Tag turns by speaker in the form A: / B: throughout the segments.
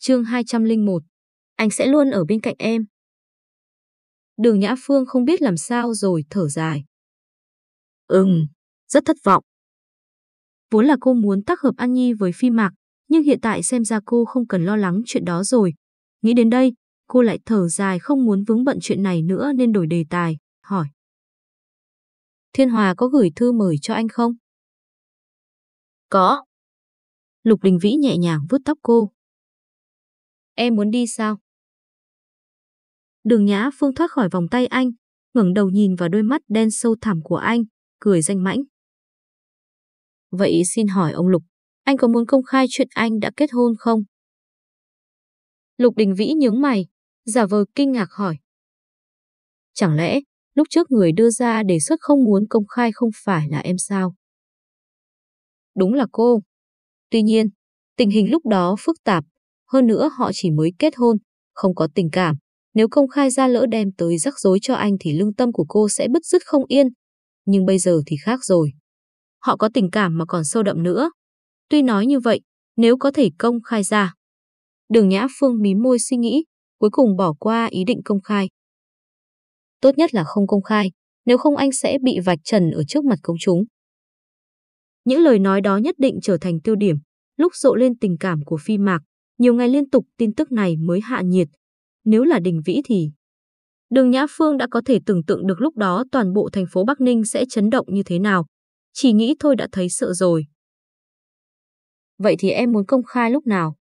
A: chương 201. Anh sẽ luôn ở bên cạnh em. Đường Nhã Phương không biết làm sao rồi thở dài. Ừm, rất thất vọng. Vốn là cô muốn tác hợp An Nhi với Phi Mạc, nhưng hiện tại xem ra cô không cần lo lắng chuyện đó rồi. Nghĩ đến đây, cô lại thở dài không muốn vướng bận chuyện này nữa nên đổi đề tài, hỏi. Thiên Hòa có gửi thư mời cho anh không?
B: Có.
A: Lục Đình Vĩ nhẹ nhàng vuốt tóc cô. Em muốn đi sao? Đường Nhã Phương thoát khỏi vòng tay anh, ngẩng đầu nhìn vào đôi mắt đen sâu thẳm của anh, cười danh mãnh. Vậy xin hỏi ông Lục, anh có muốn công khai chuyện anh đã kết hôn không? Lục Đình Vĩ nhướng mày, giả vờ kinh ngạc hỏi. Chẳng lẽ, lúc trước người đưa ra đề xuất không muốn công khai không phải là em sao? Đúng là cô. Tuy nhiên, tình hình lúc đó phức tạp, hơn nữa họ chỉ mới kết hôn, không có tình cảm. Nếu công khai ra lỡ đem tới rắc rối cho anh thì lương tâm của cô sẽ bứt rứt không yên. Nhưng bây giờ thì khác rồi. Họ có tình cảm mà còn sâu đậm nữa. Tuy nói như vậy, nếu có thể công khai ra. Đường Nhã Phương mí môi suy nghĩ, cuối cùng bỏ qua ý định công khai. Tốt nhất là không công khai, nếu không anh sẽ bị vạch trần ở trước mặt công chúng. Những lời nói đó nhất định trở thành tiêu điểm, lúc rộ lên tình cảm của Phi Mạc, nhiều ngày liên tục tin tức này mới hạ nhiệt. Nếu là Đình Vĩ thì... Đường Nhã Phương đã có thể tưởng tượng được lúc đó toàn bộ thành phố Bắc Ninh sẽ chấn động như thế nào. Chỉ nghĩ thôi đã thấy sợ rồi. Vậy thì em muốn công khai lúc nào?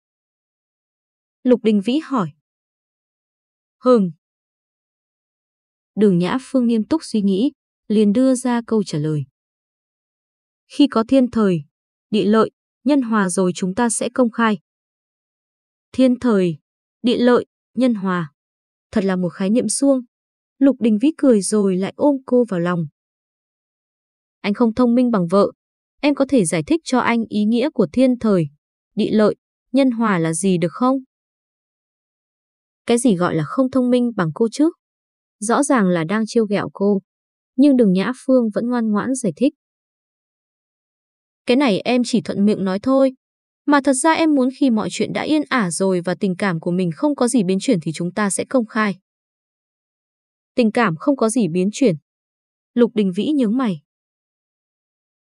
A: Lục Đình Vĩ hỏi. Hừm. Đường Nhã Phương nghiêm túc suy nghĩ, liền đưa ra câu trả lời. Khi có thiên thời, địa lợi, nhân hòa rồi chúng ta sẽ công khai. Thiên thời, địa lợi, nhân hòa. Thật là một khái niệm suông. Lục Đình Vĩ cười rồi lại ôm cô vào lòng. Anh không thông minh bằng vợ. Em có thể giải thích cho anh ý nghĩa của thiên thời, địa lợi, nhân hòa là gì được không? Cái gì gọi là không thông minh bằng cô chứ? Rõ ràng là đang chiêu ghẹo cô. Nhưng đừng Nhã Phương vẫn ngoan ngoãn giải thích. Cái này em chỉ thuận miệng nói thôi. Mà thật ra em muốn khi mọi chuyện đã yên ả rồi và tình cảm của mình không có gì biến chuyển thì chúng ta sẽ công khai. Tình cảm không có gì biến chuyển. Lục Đình Vĩ nhướng mày.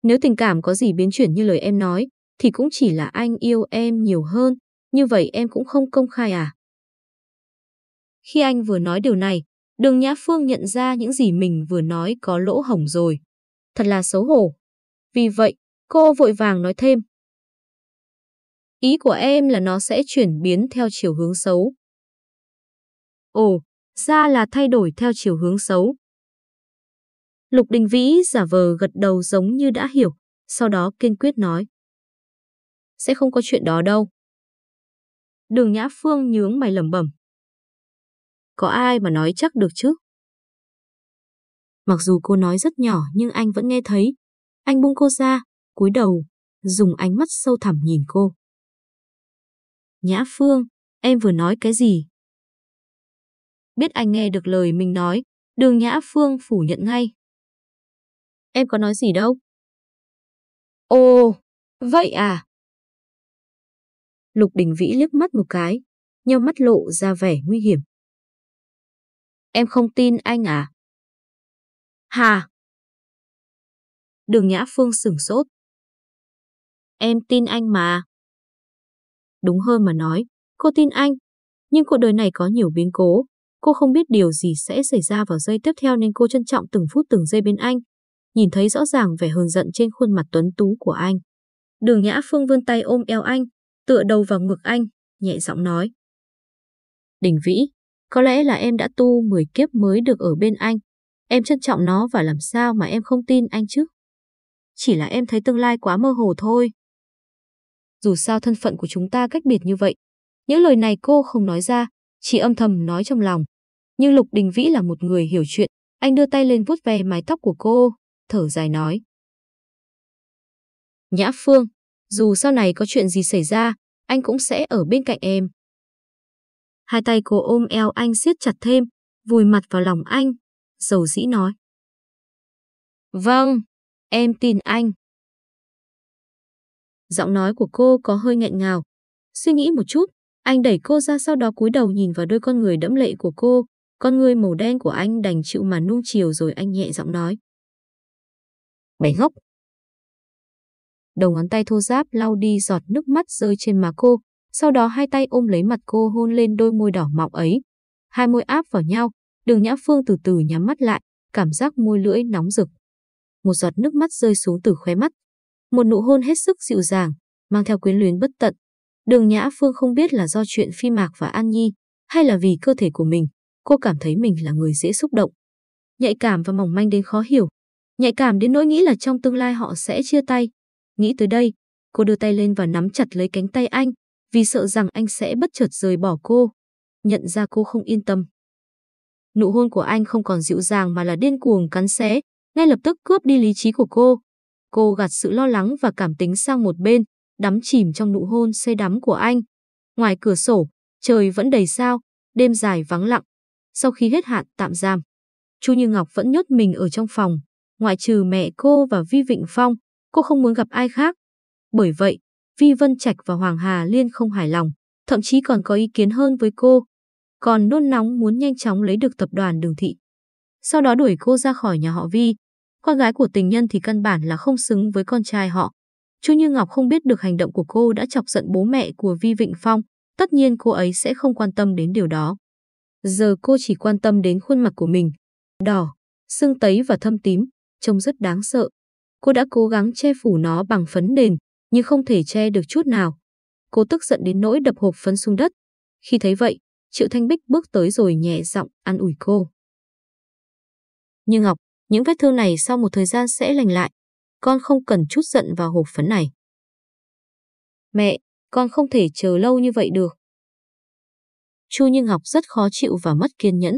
A: Nếu tình cảm có gì biến chuyển như lời em nói, thì cũng chỉ là anh yêu em nhiều hơn, như vậy em cũng không công khai à? Khi anh vừa nói điều này, đường Nhã Phương nhận ra những gì mình vừa nói có lỗ hổng rồi. Thật là xấu hổ. Vì vậy, cô vội vàng nói thêm. Ý của em là nó sẽ chuyển biến theo chiều hướng xấu. Ồ, ra là thay đổi theo chiều hướng xấu. Lục Đình Vĩ giả vờ gật đầu giống như đã hiểu, sau đó kiên quyết nói. Sẽ không có chuyện đó đâu. Đường Nhã Phương nhướng mày lẩm bẩm. Có ai mà nói chắc được chứ? Mặc dù cô nói rất nhỏ nhưng anh vẫn nghe thấy. Anh buông cô ra, cúi đầu, dùng ánh mắt sâu thẳm nhìn cô. Nhã Phương, em vừa nói cái gì? Biết anh nghe được lời mình nói, đường Nhã Phương phủ nhận ngay. Em có nói gì đâu. Ồ, vậy à? Lục Đình Vĩ liếc mắt một cái, nhau mắt lộ ra vẻ nguy hiểm. Em không tin anh à? Hà? Đường Nhã Phương sửng sốt. Em tin anh mà. Đúng hơn mà nói, cô tin anh. Nhưng cuộc đời này có nhiều biến cố. Cô không biết điều gì sẽ xảy ra vào giây tiếp theo nên cô trân trọng từng phút từng giây bên anh. Nhìn thấy rõ ràng vẻ hờn giận trên khuôn mặt tuấn tú của anh. Đường Nhã Phương vươn tay ôm eo anh, tựa đầu vào ngực anh, nhẹ giọng nói. Đình Vĩ, có lẽ là em đã tu 10 kiếp mới được ở bên anh. Em trân trọng nó và làm sao mà em không tin anh chứ? Chỉ là em thấy tương lai quá mơ hồ thôi. Dù sao thân phận của chúng ta cách biệt như vậy. Những lời này cô không nói ra, chỉ âm thầm nói trong lòng. Nhưng Lục Đình Vĩ là một người hiểu chuyện, anh đưa tay lên vuốt ve mái tóc của cô, thở dài nói. Nhã Phương, dù sau này có chuyện gì xảy ra, anh cũng sẽ ở bên cạnh em. Hai tay cô ôm eo anh siết chặt thêm, vùi mặt vào lòng anh, dầu dĩ nói. Vâng, em tin anh. Giọng nói của cô có hơi nghẹn ngào. Suy nghĩ một chút, Anh đẩy cô ra sau đó cúi đầu nhìn vào đôi con người đẫm lệ của cô, con người màu đen của anh đành chịu mà nung chiều rồi anh nhẹ giọng nói. Bé ngốc. Đầu ngón tay thô ráp lau đi giọt nước mắt rơi trên má cô, sau đó hai tay ôm lấy mặt cô hôn lên đôi môi đỏ mọng ấy. Hai môi áp vào nhau, đường Nhã Phương từ từ nhắm mắt lại, cảm giác môi lưỡi nóng rực. Một giọt nước mắt rơi xuống từ khóe mắt. Một nụ hôn hết sức dịu dàng, mang theo quyến luyến bất tận. Đường Nhã Phương không biết là do chuyện Phi Mạc và An Nhi, hay là vì cơ thể của mình, cô cảm thấy mình là người dễ xúc động. Nhạy cảm và mỏng manh đến khó hiểu. Nhạy cảm đến nỗi nghĩ là trong tương lai họ sẽ chia tay. Nghĩ tới đây, cô đưa tay lên và nắm chặt lấy cánh tay anh, vì sợ rằng anh sẽ bất chợt rời bỏ cô. Nhận ra cô không yên tâm. Nụ hôn của anh không còn dịu dàng mà là điên cuồng cắn xé, ngay lập tức cướp đi lý trí của cô. Cô gạt sự lo lắng và cảm tính sang một bên, đắm chìm trong nụ hôn say đắm của anh. Ngoài cửa sổ, trời vẫn đầy sao, đêm dài vắng lặng. Sau khi hết hạn tạm giam, Chu Như Ngọc vẫn nhốt mình ở trong phòng, ngoại trừ mẹ cô và Vi Vịnh Phong, cô không muốn gặp ai khác. Bởi vậy, Vi Vân Trạch và Hoàng Hà Liên không hài lòng, thậm chí còn có ý kiến hơn với cô, còn nôn nóng muốn nhanh chóng lấy được tập đoàn Đường Thị. Sau đó đuổi cô ra khỏi nhà họ Vi, con gái của tình nhân thì căn bản là không xứng với con trai họ. Chu Như Ngọc không biết được hành động của cô đã chọc giận bố mẹ của Vi Vịnh Phong, tất nhiên cô ấy sẽ không quan tâm đến điều đó. Giờ cô chỉ quan tâm đến khuôn mặt của mình, đỏ, sưng tấy và thâm tím, trông rất đáng sợ. Cô đã cố gắng che phủ nó bằng phấn nền, nhưng không thể che được chút nào. Cô tức giận đến nỗi đập hộp phấn xuống đất. Khi thấy vậy, Triệu Thanh Bích bước tới rồi nhẹ giọng an ủi cô. Như Ngọc, những vết thương này sau một thời gian sẽ lành lại. Con không cần chút giận vào hộp phấn này. Mẹ, con không thể chờ lâu như vậy được. Chu Như Ngọc rất khó chịu và mất kiên nhẫn.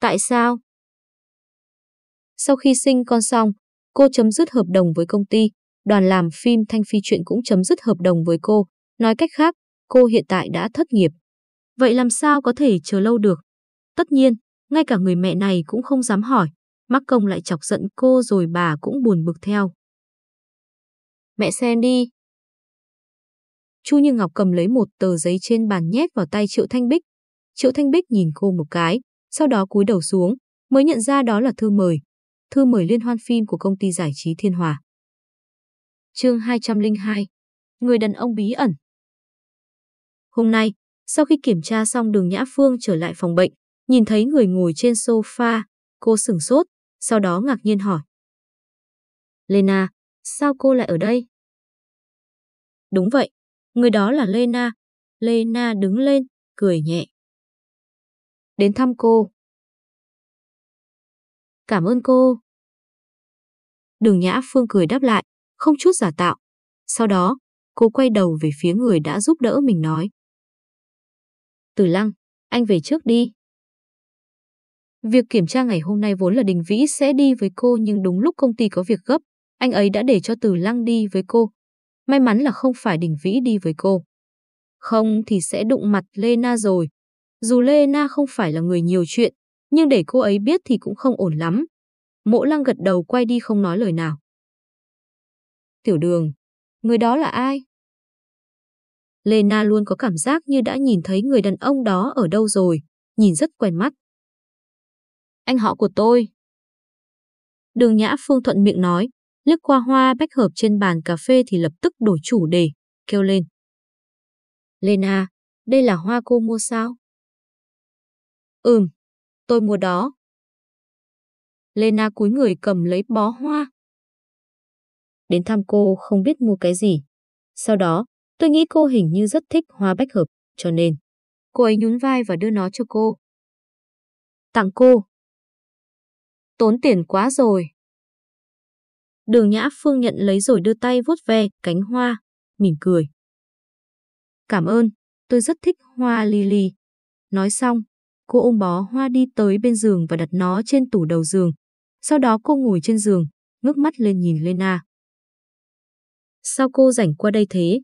A: Tại sao? Sau khi sinh con xong, cô chấm dứt hợp đồng với công ty, đoàn làm phim Thanh Phi Chuyện cũng chấm dứt hợp đồng với cô. Nói cách khác, cô hiện tại đã thất nghiệp. Vậy làm sao có thể chờ lâu được? Tất nhiên, ngay cả người mẹ này cũng không dám hỏi. Mắc công lại chọc giận cô rồi bà cũng buồn bực theo. Mẹ xem đi. Chu Như Ngọc cầm lấy một tờ giấy trên bàn nhét vào tay Triệu Thanh Bích. Triệu Thanh Bích nhìn cô một cái, sau đó cúi đầu xuống, mới nhận ra đó là thư mời. Thư mời liên hoan phim của công ty giải trí Thiên Hòa. Chương 202 Người đàn ông bí ẩn Hôm nay, sau khi kiểm tra xong đường Nhã Phương trở lại phòng bệnh, nhìn thấy người ngồi trên sofa, cô sửng sốt, sau đó ngạc nhiên hỏi. Lena, sao cô lại ở đây? Đúng vậy, người đó là Lena. Lena đứng lên, cười nhẹ. Đến thăm cô. Cảm ơn cô. Đường Nhã Phương cười đáp lại, không chút giả tạo. Sau đó, cô quay đầu về phía người đã giúp đỡ mình nói. Từ Lăng, anh về trước đi. Việc kiểm tra ngày hôm nay vốn là Đình Vĩ sẽ đi với cô nhưng đúng lúc công ty có việc gấp, anh ấy đã để cho Từ Lăng đi với cô. May mắn là không phải Đình Vĩ đi với cô. Không thì sẽ đụng mặt Lena rồi. Dù Lena không phải là người nhiều chuyện, nhưng để cô ấy biết thì cũng không ổn lắm. Mộ lăng gật đầu quay đi không nói lời nào. Tiểu đường, người đó là ai? Lena luôn có cảm giác như đã nhìn thấy người đàn ông đó ở đâu rồi, nhìn rất quen mắt. Anh họ của tôi. Đường Nhã Phương thuận miệng nói, liếc qua hoa bách hợp trên bàn cà phê thì lập tức đổi chủ đề, kêu lên. Lena, à, đây là hoa cô mua sao? Ừm, tôi mua đó. Lena à cúi người cầm lấy bó hoa. Đến thăm cô không biết mua cái gì. Sau đó, tôi nghĩ cô hình như rất thích hoa bách hợp, cho nên cô ấy nhún vai và đưa nó cho cô. Tặng cô. Tốn tiền quá rồi. Đường Nhã Phương nhận lấy rồi đưa tay vuốt ve cánh hoa, mỉm cười. Cảm ơn, tôi rất thích hoa lily. Nói xong, cô ôm bó hoa đi tới bên giường và đặt nó trên tủ đầu giường. Sau đó cô ngồi trên giường, ngước mắt lên nhìn Lena. Sao cô rảnh qua đây thế?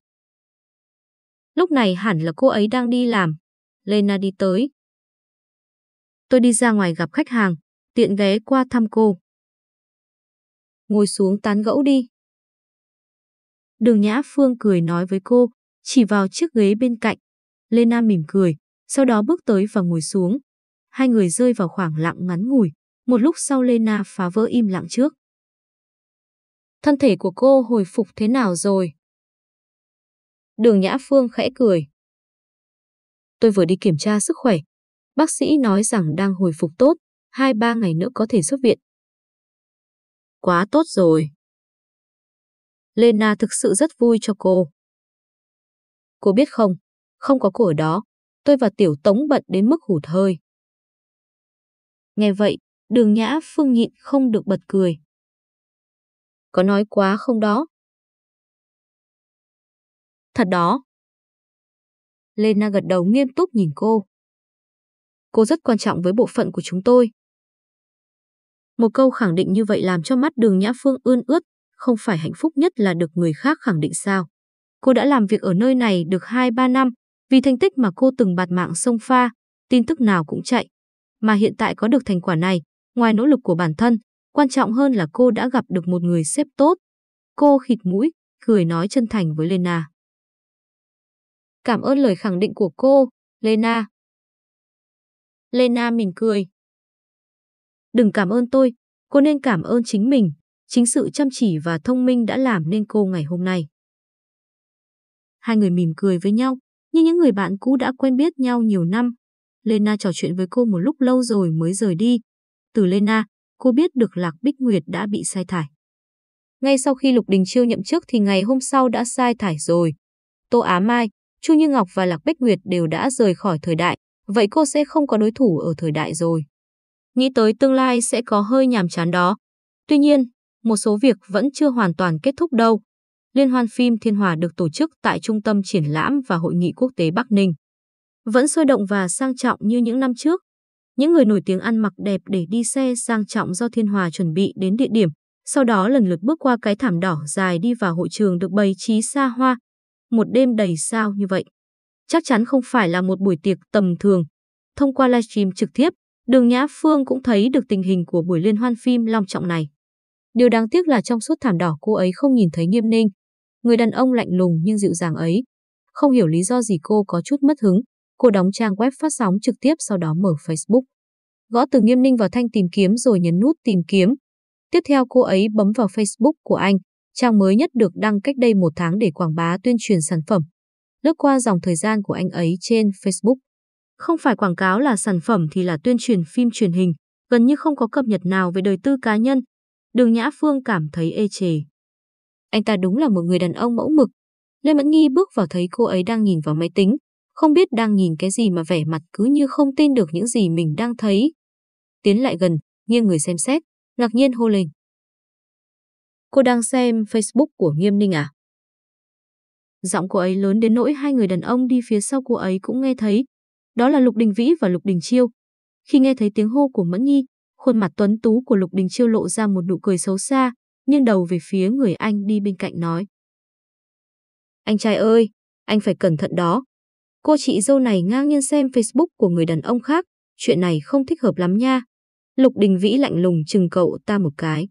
A: Lúc này hẳn là cô ấy đang đi làm. Lena đi tới. Tôi đi ra ngoài gặp khách hàng, tiện ghé qua thăm cô. Ngồi xuống tán gẫu đi. Đường Nhã Phương cười nói với cô, chỉ vào chiếc ghế bên cạnh. Lena mỉm cười, sau đó bước tới và ngồi xuống. Hai người rơi vào khoảng lặng ngắn ngủi, một lúc sau Lena phá vỡ im lặng trước. Thân thể của cô hồi phục thế nào rồi? Đường Nhã Phương khẽ cười. Tôi vừa đi kiểm tra sức khỏe. Bác sĩ nói rằng đang hồi phục tốt, hai ba ngày nữa có thể xuất viện. Quá tốt rồi. Lena thực sự rất vui cho cô. Cô biết không, không có cô ở đó, tôi và Tiểu Tống bận đến mức hụt hơi. Nghe vậy, đường nhã phương nhịn không được bật cười. Có nói quá không đó? Thật đó. Lena gật đầu nghiêm túc nhìn cô. Cô rất quan trọng với bộ phận của chúng tôi. Một câu khẳng định như vậy làm cho mắt đường Nhã Phương ươn ướt, không phải hạnh phúc nhất là được người khác khẳng định sao. Cô đã làm việc ở nơi này được 2-3 năm, vì thành tích mà cô từng bạt mạng sông pha, tin tức nào cũng chạy. Mà hiện tại có được thành quả này, ngoài nỗ lực của bản thân, quan trọng hơn là cô đã gặp được một người sếp tốt. Cô khịt mũi, cười nói chân thành với Lena. Cảm ơn lời khẳng định của cô, Lena. Lena mỉm cười. Đừng cảm ơn tôi, cô nên cảm ơn chính mình, chính sự chăm chỉ và thông minh đã làm nên cô ngày hôm nay. Hai người mỉm cười với nhau, như những người bạn cũ đã quen biết nhau nhiều năm. Lena trò chuyện với cô một lúc lâu rồi mới rời đi. Từ Lena, cô biết được Lạc Bích Nguyệt đã bị sai thải. Ngay sau khi Lục Đình Chiêu nhậm chức thì ngày hôm sau đã sai thải rồi. Tô Á Mai, Chu Như Ngọc và Lạc Bích Nguyệt đều đã rời khỏi thời đại, vậy cô sẽ không có đối thủ ở thời đại rồi. Nghĩ tới tương lai sẽ có hơi nhàm chán đó. Tuy nhiên, một số việc vẫn chưa hoàn toàn kết thúc đâu. Liên hoan phim Thiên Hòa được tổ chức tại Trung tâm Triển lãm và Hội nghị Quốc tế Bắc Ninh. Vẫn sôi động và sang trọng như những năm trước. Những người nổi tiếng ăn mặc đẹp để đi xe sang trọng do Thiên Hòa chuẩn bị đến địa điểm, sau đó lần lượt bước qua cái thảm đỏ dài đi vào hội trường được bày trí xa hoa. Một đêm đầy sao như vậy. Chắc chắn không phải là một buổi tiệc tầm thường. Thông qua livestream trực tiếp, Đường Nhã Phương cũng thấy được tình hình của buổi liên hoan phim long trọng này. Điều đáng tiếc là trong suốt thảm đỏ cô ấy không nhìn thấy Nghiêm Ninh, người đàn ông lạnh lùng nhưng dịu dàng ấy. Không hiểu lý do gì cô có chút mất hứng, cô đóng trang web phát sóng trực tiếp sau đó mở Facebook. Gõ từ Nghiêm Ninh vào thanh tìm kiếm rồi nhấn nút tìm kiếm. Tiếp theo cô ấy bấm vào Facebook của anh, trang mới nhất được đăng cách đây một tháng để quảng bá tuyên truyền sản phẩm. Lướt qua dòng thời gian của anh ấy trên Facebook. Không phải quảng cáo là sản phẩm thì là tuyên truyền phim truyền hình, gần như không có cập nhật nào về đời tư cá nhân. Đường Nhã Phương cảm thấy ê chề. Anh ta đúng là một người đàn ông mẫu mực. Lê Mẫn Nghi bước vào thấy cô ấy đang nhìn vào máy tính, không biết đang nhìn cái gì mà vẻ mặt cứ như không tin được những gì mình đang thấy. Tiến lại gần, nghiêng người xem xét, ngạc nhiên hô lên. Cô đang xem Facebook của Nghiêm Ninh à? Giọng cô ấy lớn đến nỗi hai người đàn ông đi phía sau cô ấy cũng nghe thấy. Đó là Lục Đình Vĩ và Lục Đình Chiêu. Khi nghe thấy tiếng hô của Mẫn Nhi, khuôn mặt tuấn tú của Lục Đình Chiêu lộ ra một nụ cười xấu xa, nhưng đầu về phía người anh đi bên cạnh nói. Anh trai ơi, anh phải cẩn thận đó. Cô chị dâu này ngang nhiên xem Facebook của người đàn ông khác, chuyện này không thích hợp lắm nha. Lục Đình Vĩ lạnh lùng chừng cậu ta một cái.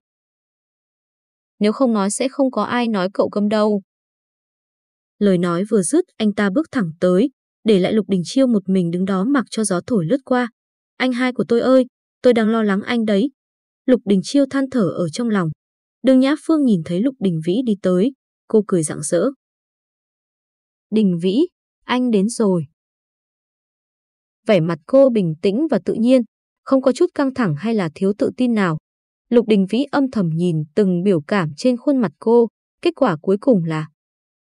A: Nếu không nói sẽ không có ai nói cậu câm đâu. Lời nói vừa dứt anh ta bước thẳng tới, để lại Lục Đình Chiêu một mình đứng đó mặc cho gió thổi lướt qua. Anh hai của tôi ơi, tôi đang lo lắng anh đấy. Lục Đình Chiêu than thở ở trong lòng. Đường Nhã Phương nhìn thấy Lục Đình Vĩ đi tới, cô cười rạng rỡ. Đình Vĩ, anh đến rồi. Vẻ mặt cô bình tĩnh và tự nhiên, không có chút căng thẳng hay là thiếu tự tin nào. Lục Đình Vĩ âm thầm nhìn từng biểu cảm trên khuôn mặt cô, kết quả cuối cùng là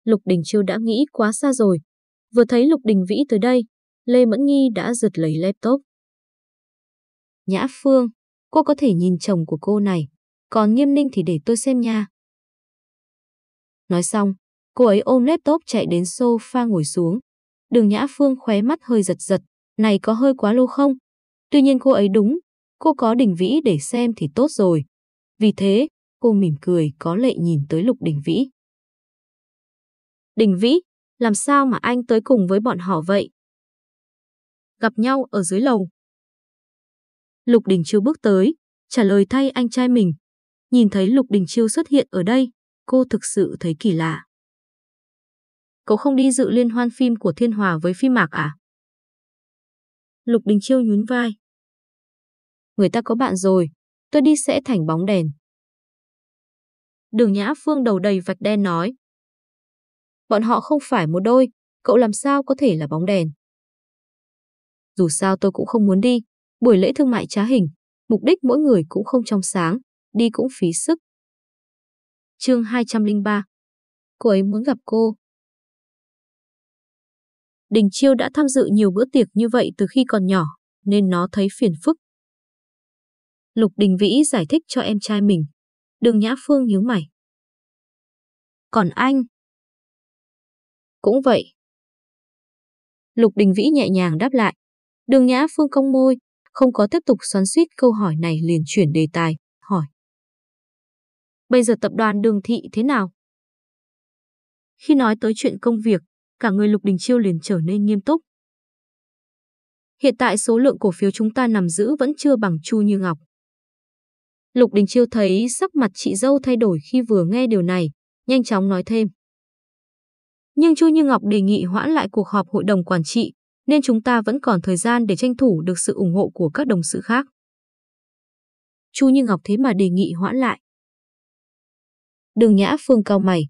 A: Lục Đình Chiêu đã nghĩ quá xa rồi. Vừa thấy Lục Đình Vĩ tới đây, Lê Mẫn Nghi đã giật lấy laptop. Nhã Phương, cô có thể nhìn chồng của cô này, còn nghiêm ninh thì để tôi xem nha. Nói xong, cô ấy ôm laptop chạy đến sofa ngồi xuống. Đường Nhã Phương khóe mắt hơi giật giật, này có hơi quá lâu không? Tuy nhiên cô ấy đúng, cô có Đình Vĩ để xem thì tốt rồi. Vì thế, cô mỉm cười có lệ nhìn tới Lục Đình Vĩ. Đình Vĩ, làm sao mà anh tới cùng với bọn họ vậy? Gặp nhau ở dưới lầu. Lục Đình Chiêu bước tới, trả lời thay anh trai mình. Nhìn thấy Lục Đình Chiêu xuất hiện ở đây, cô thực sự thấy kỳ lạ. cậu không đi dự liên hoan phim của Thiên Hòa với phim Mạc à? Lục Đình Chiêu nhún vai. Người ta có bạn rồi, tôi đi sẽ thành bóng đèn. Đường Nhã Phương đầu đầy vạch đen nói. Bọn họ không phải một đôi, cậu làm sao có thể là bóng đèn. Dù sao tôi cũng không muốn đi, buổi lễ thương mại trá hình, mục đích mỗi người cũng không trong sáng, đi cũng phí sức. chương 203 Cô ấy muốn gặp cô. Đình Chiêu đã tham dự nhiều bữa tiệc như vậy từ khi còn nhỏ, nên nó thấy phiền phức. Lục Đình Vĩ giải thích cho em trai mình. Đường Nhã Phương nhíu mày. Còn anh? Cũng vậy. Lục Đình Vĩ nhẹ nhàng đáp lại. Đường Nhã Phương cong môi, không có tiếp tục xoắn suýt câu hỏi này liền chuyển đề tài, hỏi. Bây giờ tập đoàn đường thị thế nào? Khi nói tới chuyện công việc, cả người Lục Đình Chiêu liền trở nên nghiêm túc. Hiện tại số lượng cổ phiếu chúng ta nằm giữ vẫn chưa bằng Chu Như Ngọc. Lục Đình Chiêu thấy sắc mặt chị dâu thay đổi khi vừa nghe điều này, nhanh chóng nói thêm. Nhưng Chu Như Ngọc đề nghị hoãn lại cuộc họp hội đồng quản trị, nên chúng ta vẫn còn thời gian để tranh thủ được sự ủng hộ của các đồng sự khác. Chu Như Ngọc thế mà đề nghị hoãn lại. Đường Nhã Phương cao mày,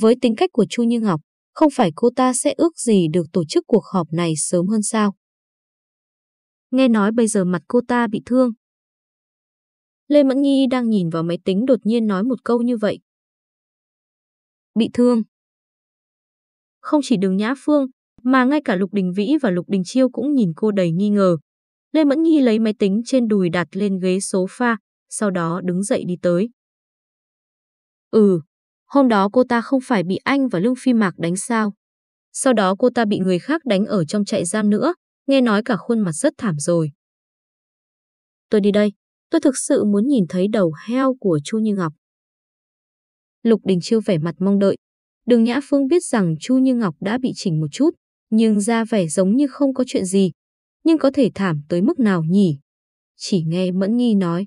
A: với tính cách của Chu Như Ngọc, không phải cô ta sẽ ước gì được tổ chức cuộc họp này sớm hơn sao? Nghe nói bây giờ mặt cô ta bị thương. Lê Mẫn Nhi đang nhìn vào máy tính đột nhiên nói một câu như vậy. Bị thương. Không chỉ đường Nhã Phương, mà ngay cả Lục Đình Vĩ và Lục Đình Chiêu cũng nhìn cô đầy nghi ngờ. Lê Mẫn Nhi lấy máy tính trên đùi đặt lên ghế sofa, sau đó đứng dậy đi tới. Ừ, hôm đó cô ta không phải bị anh và Lương Phi Mạc đánh sao. Sau đó cô ta bị người khác đánh ở trong trại giam nữa, nghe nói cả khuôn mặt rất thảm rồi. Tôi đi đây, tôi thực sự muốn nhìn thấy đầu heo của Chu Như Ngọc. Lục Đình Chiêu vẻ mặt mong đợi. Đường Nhã Phương biết rằng Chu Như Ngọc đã bị chỉnh một chút, nhưng ra vẻ giống như không có chuyện gì. Nhưng có thể thảm tới mức nào nhỉ? Chỉ nghe Mẫn Nhi nói.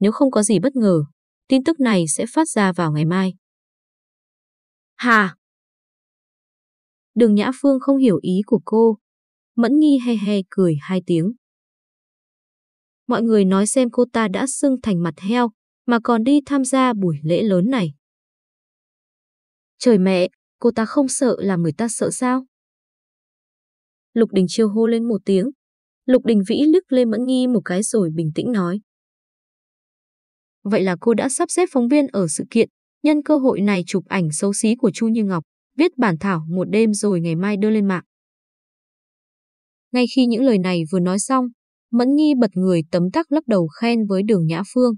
A: Nếu không có gì bất ngờ, tin tức này sẽ phát ra vào ngày mai. Hà! Đường Nhã Phương không hiểu ý của cô. Mẫn Nhi he he cười hai tiếng. Mọi người nói xem cô ta đã sưng thành mặt heo, mà còn đi tham gia buổi lễ lớn này. Trời mẹ, cô ta không sợ làm người ta sợ sao? Lục Đình Chiêu hô lên một tiếng. Lục Đình Vĩ lức lên Mẫn Nhi một cái rồi bình tĩnh nói. Vậy là cô đã sắp xếp phóng viên ở sự kiện, nhân cơ hội này chụp ảnh xấu xí của Chu Như Ngọc, viết bản thảo một đêm rồi ngày mai đưa lên mạng. Ngay khi những lời này vừa nói xong, Mẫn Nhi bật người tấm tắc lắc đầu khen với đường Nhã Phương.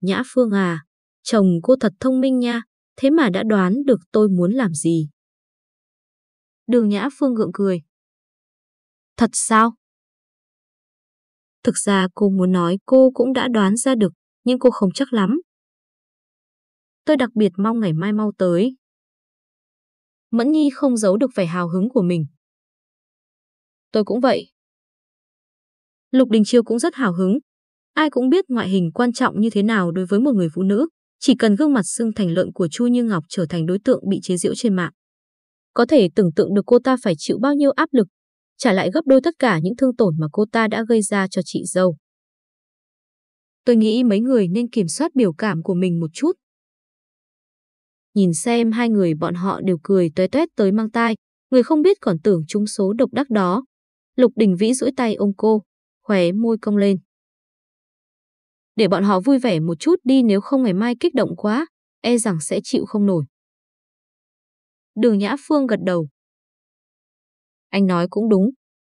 A: Nhã Phương à, chồng cô thật thông minh nha, thế mà đã đoán được tôi muốn làm gì. Đường Nhã Phương gượng cười. Thật sao? Thực ra cô muốn nói cô cũng đã đoán ra được, nhưng cô không chắc lắm. Tôi đặc biệt mong ngày mai mau tới. Mẫn Nhi không giấu được vẻ hào hứng của mình. Tôi cũng vậy. Lục Đình Chiêu cũng rất hào hứng. Ai cũng biết ngoại hình quan trọng như thế nào đối với một người phụ nữ, chỉ cần gương mặt xưng thành lợn của Chu Như Ngọc trở thành đối tượng bị chế giễu trên mạng. Có thể tưởng tượng được cô ta phải chịu bao nhiêu áp lực, trả lại gấp đôi tất cả những thương tổn mà cô ta đã gây ra cho chị dâu. Tôi nghĩ mấy người nên kiểm soát biểu cảm của mình một chút. Nhìn xem hai người bọn họ đều cười tuét tuét tới mang tai, người không biết còn tưởng chúng số độc đắc đó. Lục Đình Vĩ duỗi tay ôm cô, khóe môi cong lên. Để bọn họ vui vẻ một chút đi nếu không ngày mai kích động quá, e rằng sẽ chịu không nổi. Đường Nhã Phương gật đầu. Anh nói cũng đúng.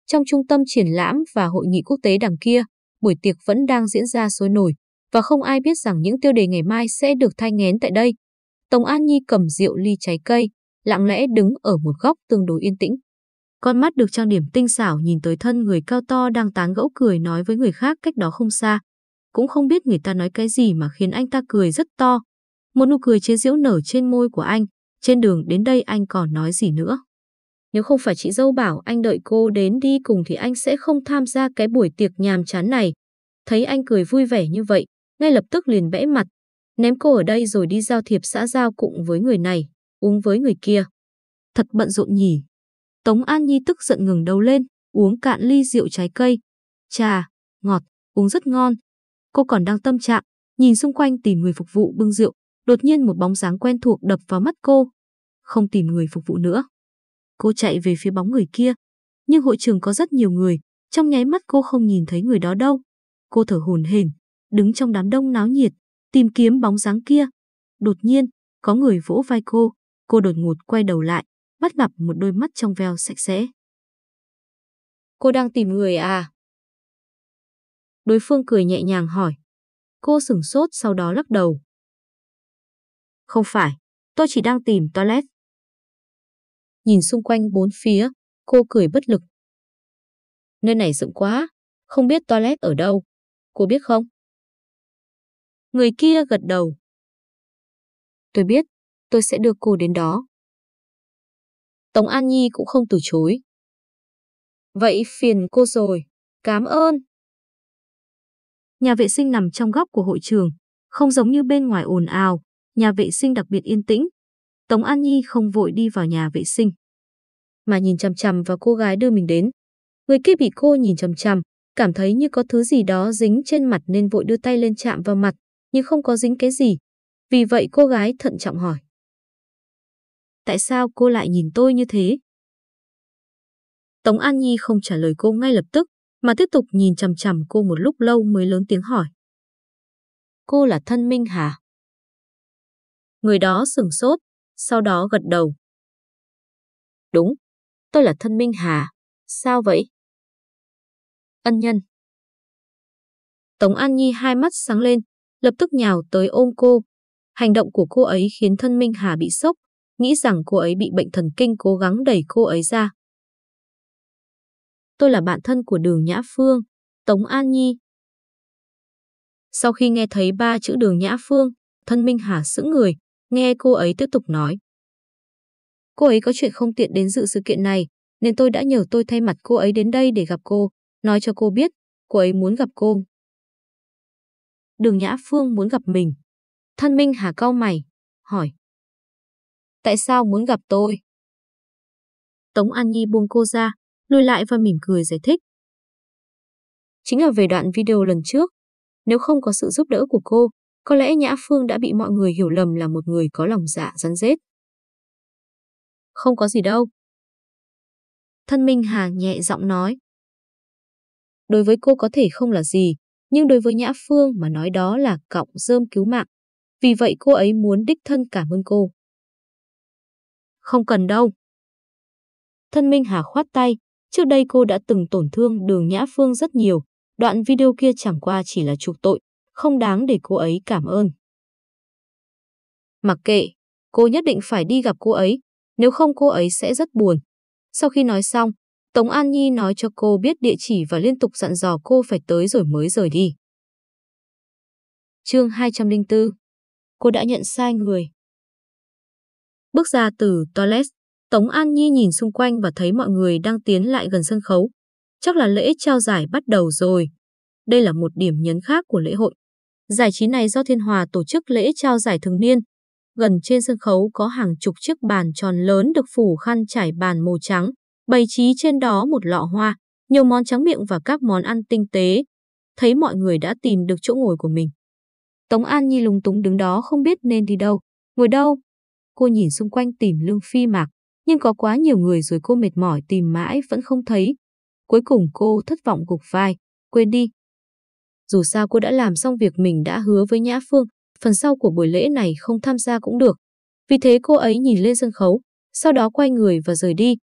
A: Trong trung tâm triển lãm và hội nghị quốc tế đằng kia, buổi tiệc vẫn đang diễn ra sôi nổi, và không ai biết rằng những tiêu đề ngày mai sẽ được thay ngén tại đây. Tổng An Nhi cầm rượu ly trái cây, lặng lẽ đứng ở một góc tương đối yên tĩnh. Con mắt được trang điểm tinh xảo nhìn tới thân người cao to đang tán gẫu cười nói với người khác cách đó không xa. Cũng không biết người ta nói cái gì mà khiến anh ta cười rất to. Một nụ cười chế giễu nở trên môi của anh, trên đường đến đây anh còn nói gì nữa. Nếu không phải chị dâu bảo anh đợi cô đến đi cùng thì anh sẽ không tham gia cái buổi tiệc nhàm chán này. Thấy anh cười vui vẻ như vậy, ngay lập tức liền bẽ mặt. Ném cô ở đây rồi đi giao thiệp xã giao cụng với người này. uống với người kia. Thật bận rộn nhỉ. Tống An Nhi tức giận ngừng đầu lên, uống cạn ly rượu trái cây. Trà, ngọt, uống rất ngon. Cô còn đang tâm trạng, nhìn xung quanh tìm người phục vụ bưng rượu, đột nhiên một bóng dáng quen thuộc đập vào mắt cô. Không tìm người phục vụ nữa. Cô chạy về phía bóng người kia, nhưng hội trường có rất nhiều người, trong nháy mắt cô không nhìn thấy người đó đâu. Cô thở hổn hển, đứng trong đám đông náo nhiệt, tìm kiếm bóng dáng kia. Đột nhiên, có người vỗ vai cô, cô đột ngột quay đầu lại, bắt gặp một đôi mắt trong veo sạch sẽ. Cô đang tìm người à? Đối phương cười nhẹ nhàng hỏi. Cô sửng sốt sau đó lắc đầu. Không phải, tôi chỉ đang tìm toilet. Nhìn xung quanh bốn phía, cô cười bất lực. Nơi này rộng quá, không biết toilet ở đâu. Cô biết không? Người kia gật đầu. Tôi biết, tôi sẽ đưa cô đến đó. Tống An Nhi cũng không từ chối. Vậy phiền cô rồi, cảm ơn. Nhà vệ sinh nằm trong góc của hội trường, không giống như bên ngoài ồn ào, nhà vệ sinh đặc biệt yên tĩnh. Tống An Nhi không vội đi vào nhà vệ sinh, mà nhìn chằm chằm vào cô gái đưa mình đến. Người kia bị cô nhìn chằm chằm, cảm thấy như có thứ gì đó dính trên mặt nên vội đưa tay lên chạm vào mặt, nhưng không có dính cái gì. Vì vậy cô gái thận trọng hỏi. Tại sao cô lại nhìn tôi như thế? Tống An Nhi không trả lời cô ngay lập tức, mà tiếp tục nhìn chằm chằm cô một lúc lâu mới lớn tiếng hỏi. Cô là thân Minh hả? Người đó sửng sốt, sau đó gật đầu. Đúng, tôi là thân Minh Hà. Sao vậy? Ân nhân. Tống An Nhi hai mắt sáng lên, lập tức nhào tới ôm cô. Hành động của cô ấy khiến thân Minh Hà bị sốc, nghĩ rằng cô ấy bị bệnh thần kinh cố gắng đẩy cô ấy ra. Tôi là bạn thân của đường Nhã Phương, Tống An Nhi. Sau khi nghe thấy ba chữ đường Nhã Phương, thân Minh Hà sững người, nghe cô ấy tiếp tục nói. Cô ấy có chuyện không tiện đến dự sự kiện này, nên tôi đã nhờ tôi thay mặt cô ấy đến đây để gặp cô, nói cho cô biết, cô ấy muốn gặp cô. Đường Nhã Phương muốn gặp mình. Thân Minh Hà cau mày, hỏi. Tại sao muốn gặp tôi? Tống An Nhi buông cô ra, lùi lại và mỉm cười giải thích. Chính là về đoạn video lần trước. Nếu không có sự giúp đỡ của cô, có lẽ Nhã Phương đã bị mọi người hiểu lầm là một người có lòng dạ rắn rết. Không có gì đâu. Thân Minh Hà nhẹ giọng nói. Đối với cô có thể không là gì, nhưng đối với Nhã Phương mà nói đó là cọng rơm cứu mạng. Vì vậy cô ấy muốn đích thân cảm ơn cô. Không cần đâu. Thân Minh Hà khoát tay, trước đây cô đã từng tổn thương đường Nhã Phương rất nhiều, đoạn video kia chẳng qua chỉ là trục tội, không đáng để cô ấy cảm ơn. Mặc kệ, cô nhất định phải đi gặp cô ấy, nếu không cô ấy sẽ rất buồn. Sau khi nói xong, Tống An Nhi nói cho cô biết địa chỉ và liên tục dặn dò cô phải tới rồi mới rời đi. Chương 204 Cô đã nhận sai người. Bước ra từ toilet, Tống An Nhi nhìn xung quanh và thấy mọi người đang tiến lại gần sân khấu. Chắc là lễ trao giải bắt đầu rồi. Đây là một điểm nhấn khác của lễ hội. Giải trí này do Thiên Hòa tổ chức lễ trao giải thường niên. Gần trên sân khấu có hàng chục chiếc bàn tròn lớn được phủ khăn trải bàn màu trắng, bày trí trên đó một lọ hoa, nhiều món trắng miệng và các món ăn tinh tế. Thấy mọi người đã tìm được chỗ ngồi của mình. Tống An Nhi lúng túng đứng đó không biết nên đi đâu, ngồi đâu. Cô nhìn xung quanh tìm lương phi mạc, nhưng có quá nhiều người rồi cô mệt mỏi tìm mãi vẫn không thấy. Cuối cùng cô thất vọng gục vai, quên đi. Dù sao cô đã làm xong việc mình đã hứa với Nhã Phương, phần sau của buổi lễ này không tham gia cũng được. Vì thế cô ấy nhìn lên sân khấu, sau đó quay người và rời đi.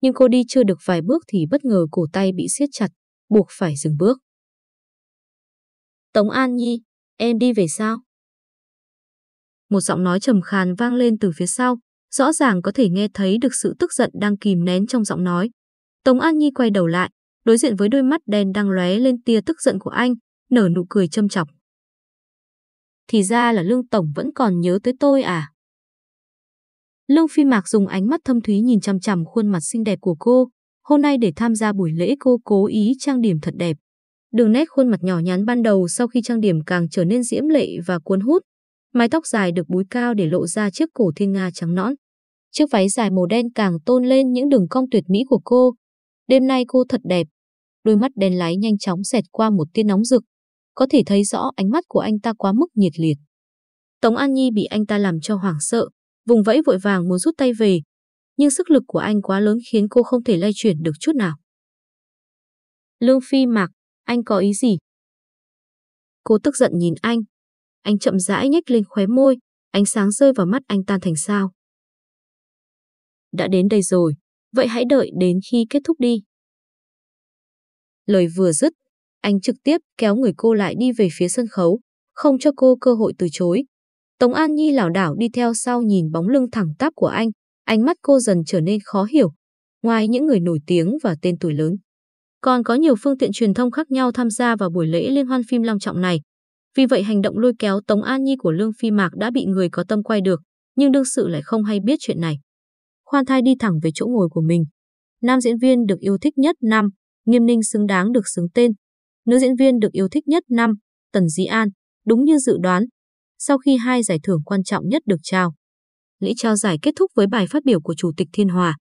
A: Nhưng cô đi chưa được vài bước thì bất ngờ cổ tay bị siết chặt, buộc phải dừng bước. Tống An Nhi, em đi về sao? Một giọng nói trầm khàn vang lên từ phía sau, rõ ràng có thể nghe thấy được sự tức giận đang kìm nén trong giọng nói. Tống An Nhi quay đầu lại, đối diện với đôi mắt đen đang lóe lên tia tức giận của anh, nở nụ cười châm chọc. Thì ra là Lương Tổng vẫn còn nhớ tới tôi à? Lương Phi Mạc dùng ánh mắt thâm thúy nhìn chằm chằm khuôn mặt xinh đẹp của cô. Hôm nay để tham gia buổi lễ cô cố ý trang điểm thật đẹp. Đường nét khuôn mặt nhỏ nhắn ban đầu sau khi trang điểm càng trở nên diễm lệ và cuốn hút. Mái tóc dài được búi cao để lộ ra chiếc cổ thiên nga trắng nõn. Chiếc váy dài màu đen càng tôn lên những đường cong tuyệt mỹ của cô. Đêm nay cô thật đẹp. Đôi mắt đen láy nhanh chóng xẹt qua một tia nóng rực. Có thể thấy rõ ánh mắt của anh ta quá mức nhiệt liệt. Tống An Nhi bị anh ta làm cho hoảng sợ, vùng vẫy vội vàng muốn rút tay về. Nhưng sức lực của anh quá lớn khiến cô không thể lay chuyển được chút nào. Lương Phi Mạc, anh có ý gì? Cô tức giận nhìn anh. Anh chậm rãi nhếch lên khóe môi, ánh sáng rơi vào mắt anh tan thành sao. Đã đến đây rồi, vậy hãy đợi đến khi kết thúc đi. Lời vừa dứt, anh trực tiếp kéo người cô lại đi về phía sân khấu, không cho cô cơ hội từ chối. Tống An Nhi lảo đảo đi theo sau nhìn bóng lưng thẳng tắp của anh, ánh mắt cô dần trở nên khó hiểu. Ngoài những người nổi tiếng và tên tuổi lớn, còn có nhiều phương tiện truyền thông khác nhau tham gia vào buổi lễ liên hoan phim long trọng này. Vì vậy hành động lôi kéo Tống An Nhi của Lương Phi Mạc đã bị người có tâm quay được, nhưng đương sự lại không hay biết chuyện này. Khoan thai đi thẳng về chỗ ngồi của mình. Nam diễn viên được yêu thích nhất năm, Nghiêm Ninh xứng đáng được xứng tên. Nữ diễn viên được yêu thích nhất năm, Tần Dĩ An, đúng như dự đoán. Sau khi hai giải thưởng quan trọng nhất được trao, lễ trao giải kết thúc với bài phát biểu của Chủ tịch Thiên Hòa.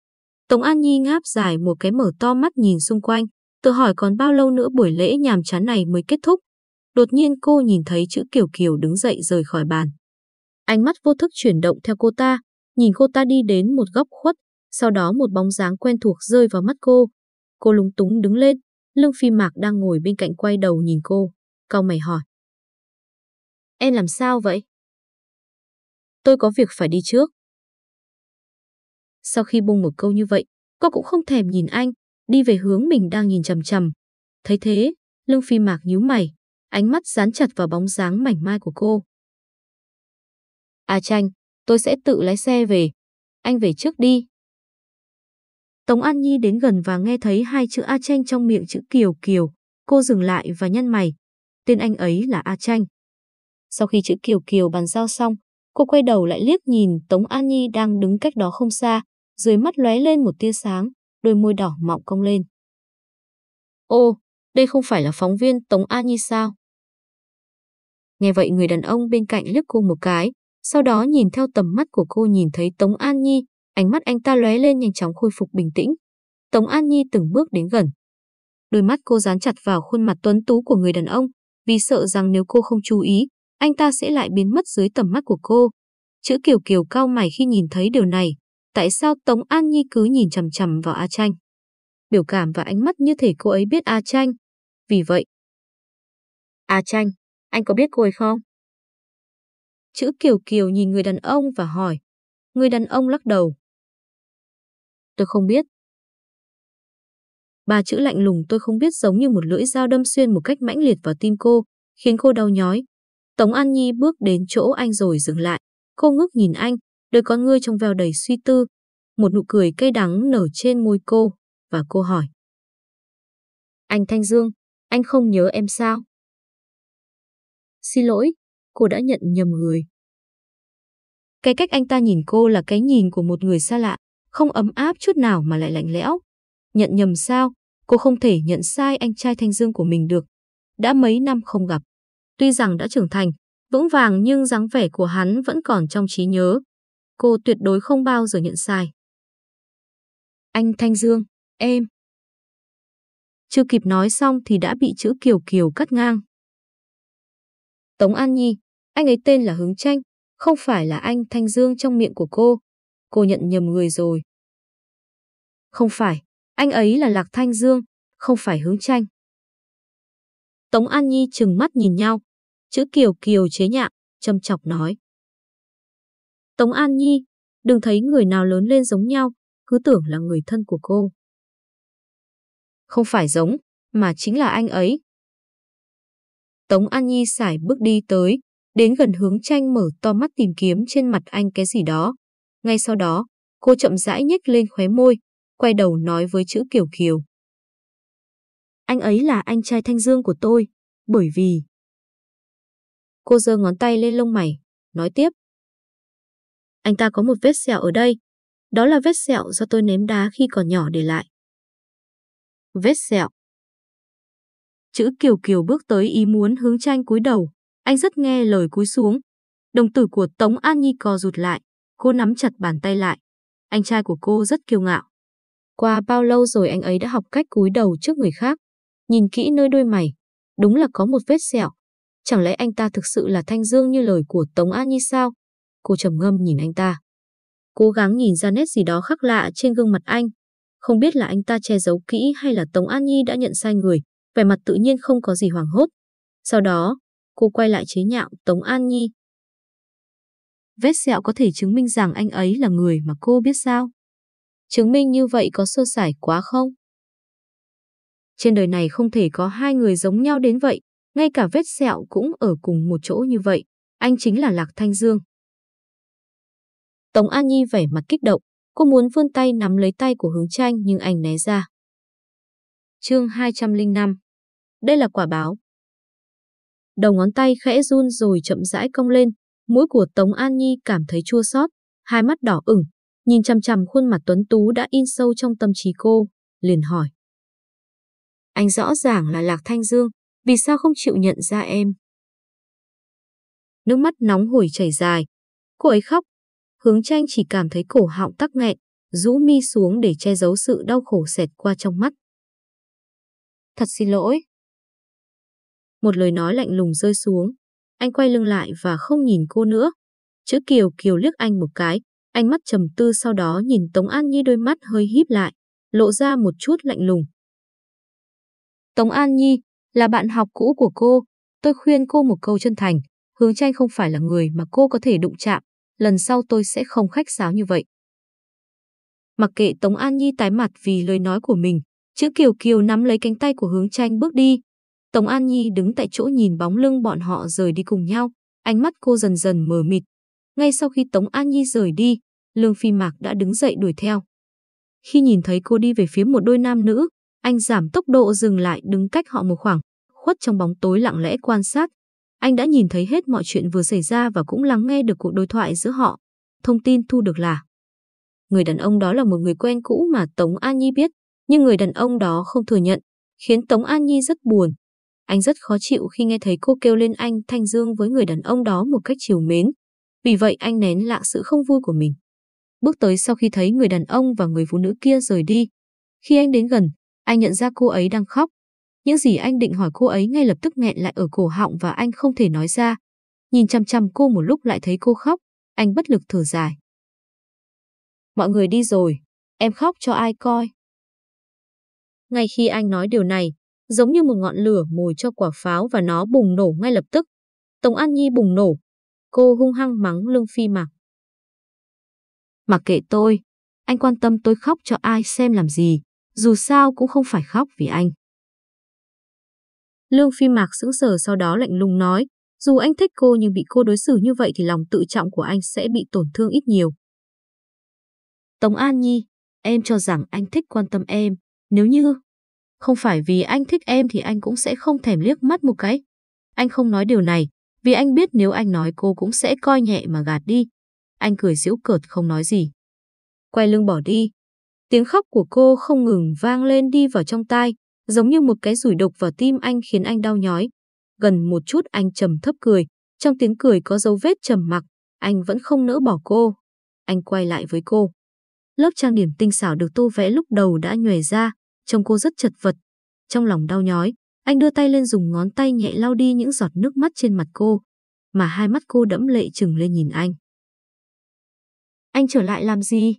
A: Tống An Nhi ngáp dài một cái mở to mắt nhìn xung quanh, tự hỏi còn bao lâu nữa buổi lễ nhàm chán này mới kết thúc. Đột nhiên cô nhìn thấy chữ Kiều Kiều đứng dậy rời khỏi bàn. Ánh mắt vô thức chuyển động theo cô ta, nhìn cô ta đi đến một góc khuất, sau đó một bóng dáng quen thuộc rơi vào mắt cô. Cô lúng túng đứng lên, Lương Phi Mạc đang ngồi bên cạnh quay đầu nhìn cô, cau mày hỏi. Em làm sao vậy? Tôi có việc phải đi trước. Sau khi buông một câu như vậy, cô cũng không thèm nhìn anh, đi về hướng mình đang nhìn chầm chầm. Thấy thế, Lương Phi Mạc nhíu mày, ánh mắt dán chặt vào bóng dáng mảnh mai của cô. A à Tranh, tôi sẽ tự lái xe về. Anh về trước đi. Tống An Nhi đến gần và nghe thấy hai chữ A Tranh trong miệng chữ Kiều Kiều. Cô dừng lại và nhăn mày. Tên anh ấy là A Tranh. Sau khi chữ Kiều Kiều bàn giao xong, cô quay đầu lại liếc nhìn Tống An Nhi đang đứng cách đó không xa, dưới mắt lóe lên một tia sáng, đôi môi đỏ mọng cong lên. Ô, đây không phải là phóng viên Tống An Nhi sao? Nghe vậy người đàn ông bên cạnh liếc cô một cái, sau đó nhìn theo tầm mắt của cô nhìn thấy Tống An Nhi, ánh mắt anh ta lóe lên nhanh chóng khôi phục bình tĩnh. Tống An Nhi từng bước đến gần. Đôi mắt cô dán chặt vào khuôn mặt tuấn tú của người đàn ông, vì sợ rằng nếu cô không chú ý, anh ta sẽ lại biến mất dưới tầm mắt của cô. Chữ Kiều Kiều cao mày khi nhìn thấy điều này, tại sao Tống An Nhi cứ nhìn chằm chằm vào A chanh Biểu cảm và ánh mắt như thể cô ấy biết A chanh Vì vậy, A chanh anh có biết cô ấy không? Chữ Kiều Kiều nhìn người đàn ông và hỏi. Người đàn ông lắc đầu. Tôi không biết. Ba chữ lạnh lùng tôi không biết giống như một lưỡi dao đâm xuyên một cách mãnh liệt vào tim cô, khiến cô đau nhói. Tống An Nhi bước đến chỗ anh rồi dừng lại. Cô ngước nhìn anh, đôi con ngươi trong veo đầy suy tư. Một nụ cười cây đắng nở trên môi cô, và cô hỏi. Anh Thanh Dương, anh không nhớ em sao? Xin lỗi, cô đã nhận nhầm người. Cái cách anh ta nhìn cô là cái nhìn của một người xa lạ, không ấm áp chút nào mà lại lạnh lẽo. Nhận nhầm sao, cô không thể nhận sai anh trai Thanh Dương của mình được. Đã mấy năm không gặp. Tuy rằng đã trưởng thành, vững vàng nhưng dáng vẻ của hắn vẫn còn trong trí nhớ. Cô tuyệt đối không bao giờ nhận sai. Anh Thanh Dương, em. Chưa kịp nói xong thì đã bị chữ Kiều Kiều cắt ngang. Tống An Nhi, anh ấy tên là Hướng Tranh, không phải là anh Thanh Dương trong miệng của cô. Cô nhận nhầm người rồi. Không phải, anh ấy là Lạc Thanh Dương, không phải Hướng Tranh. Tống An Nhi trừng mắt nhìn nhau, chữ Kiều Kiều chế nhạo, châm chọc nói. Tống An Nhi, đừng thấy người nào lớn lên giống nhau, cứ tưởng là người thân của cô. Không phải giống, mà chính là anh ấy. Tống An Nhi xài bước đi tới, đến gần hướng tranh mở to mắt tìm kiếm trên mặt anh cái gì đó. Ngay sau đó, cô chậm rãi nhếch lên khóe môi, quay đầu nói với chữ Kiều Kiều. Anh ấy là anh trai Thanh Dương của tôi, bởi vì... Cô giơ ngón tay lên lông mày, nói tiếp. Anh ta có một vết sẹo ở đây. Đó là vết sẹo do tôi ném đá khi còn nhỏ để lại. Vết sẹo. Chữ Kiều Kiều bước tới ý muốn hướng tranh cúi đầu. Anh rất nghe lời cúi xuống. Đồng tử của Tống An Nhi co rụt lại. Cô nắm chặt bàn tay lại. anh trai của cô rất kiêu ngạo. Qua bao lâu rồi anh ấy đã học cách cúi đầu trước người khác. Nhìn kỹ nơi đôi mày, đúng là có một vết sẹo. Chẳng lẽ anh ta thực sự là Thanh Dương như lời của Tống An Nhi sao? Cô trầm ngâm nhìn anh ta. Cố gắng nhìn ra nét gì đó khác lạ trên gương mặt anh. Không biết là anh ta che giấu kỹ hay là Tống An Nhi đã nhận sai người, vẻ mặt tự nhiên không có gì hoảng hốt. Sau đó, cô quay lại chế nhạo Tống An Nhi. Vết sẹo có thể chứng minh rằng anh ấy là người mà cô biết sao? Chứng minh như vậy có sơ sài quá không? Trên đời này không thể có hai người giống nhau đến vậy, ngay cả vết sẹo cũng ở cùng một chỗ như vậy. Anh chính là Lạc Thanh Dương. Tống An Nhi vẻ mặt kích động, cô muốn vươn tay nắm lấy tay của hướng tranh nhưng anh né ra. chương 205 Đây là quả báo. Đầu ngón tay khẽ run rồi chậm rãi cong lên, mũi của Tống An Nhi cảm thấy chua xót, hai mắt đỏ ửng, nhìn chằm chằm khuôn mặt tuấn tú đã in sâu trong tâm trí cô, liền hỏi. Anh rõ ràng là Lạc Thanh Dương, vì sao không chịu nhận ra em? Nước mắt nóng hổi chảy dài. Cô ấy khóc. Hướng tranh chỉ cảm thấy cổ họng tắc nghẹn, rũ mi xuống để che giấu sự đau khổ xẹt qua trong mắt. Thật xin lỗi. Một lời nói lạnh lùng rơi xuống. Anh quay lưng lại và không nhìn cô nữa. Chữ Kiều Kiều liếc anh một cái, ánh mắt trầm tư sau đó nhìn Tống An Nhi đôi mắt hơi híp lại, lộ ra một chút lạnh lùng. Tống An Nhi là bạn học cũ của cô, tôi khuyên cô một câu chân thành, hướng tranh không phải là người mà cô có thể đụng chạm, lần sau tôi sẽ không khách sáo như vậy. Mặc kệ Tống An Nhi tái mặt vì lời nói của mình, chữ Kiều Kiều nắm lấy cánh tay của hướng tranh bước đi. Tống An Nhi đứng tại chỗ nhìn bóng lưng bọn họ rời đi cùng nhau, ánh mắt cô dần dần mờ mịt. Ngay sau khi Tống An Nhi rời đi, Lương Phi Mạc đã đứng dậy đuổi theo. Khi nhìn thấy cô đi về phía một đôi nam nữ, anh giảm tốc độ dừng lại đứng cách họ một khoảng, khuất trong bóng tối lặng lẽ quan sát. Anh đã nhìn thấy hết mọi chuyện vừa xảy ra và cũng lắng nghe được cuộc đối thoại giữa họ. Thông tin thu được là người đàn ông đó là một người quen cũ mà Tống An Nhi biết, nhưng người đàn ông đó không thừa nhận, khiến Tống An Nhi rất buồn. Anh rất khó chịu khi nghe thấy cô kêu lên anh Thanh Dương với người đàn ông đó một cách chiều mến. Vì vậy anh nén lạ sự không vui của mình. Bước tới sau khi thấy người đàn ông và người phụ nữ kia rời đi. Khi anh đến gần, anh nhận ra cô ấy đang khóc. Những gì anh định hỏi cô ấy ngay lập tức nghẹn lại ở cổ họng và anh không thể nói ra. Nhìn chăm chăm cô một lúc lại thấy cô khóc, anh bất lực thở dài. Mọi người đi rồi, em khóc cho ai coi. Ngay khi anh nói điều này, giống như một ngọn lửa mồi cho quả pháo và nó bùng nổ ngay lập tức. Tống An Nhi bùng nổ. Cô hung hăng mắng Lương Phi Mạc. Mặc kệ tôi, anh quan tâm tôi khóc cho ai xem làm gì, dù sao cũng không phải khóc vì anh. Lương Phi Mạc sững sờ sau đó lạnh lùng nói, dù anh thích cô nhưng bị cô đối xử như vậy thì lòng tự trọng của anh sẽ bị tổn thương ít nhiều. Tống An Nhi, em cho rằng anh thích quan tâm em, nếu như không phải vì anh thích em thì anh cũng sẽ không thèm liếc mắt một cái. Anh không nói điều này, vì anh biết nếu anh nói cô cũng sẽ coi nhẹ mà gạt đi. Anh cười giễu cợt không nói gì. Quay lưng bỏ đi. Tiếng khóc của cô không ngừng vang lên đi vào trong tai, giống như một cái rủi độc vào tim anh khiến anh đau nhói. Gần một chút anh trầm thấp cười, trong tiếng cười có dấu vết trầm mặc, anh vẫn không nỡ bỏ cô. Anh quay lại với cô. Lớp trang điểm tinh xảo được tô vẽ lúc đầu đã nhòe ra, trông cô rất chật vật. Trong lòng đau nhói, anh đưa tay lên dùng ngón tay nhẹ lau đi những giọt nước mắt trên mặt cô, mà hai mắt cô đẫm lệ trừng lên nhìn anh. Anh trở lại làm gì?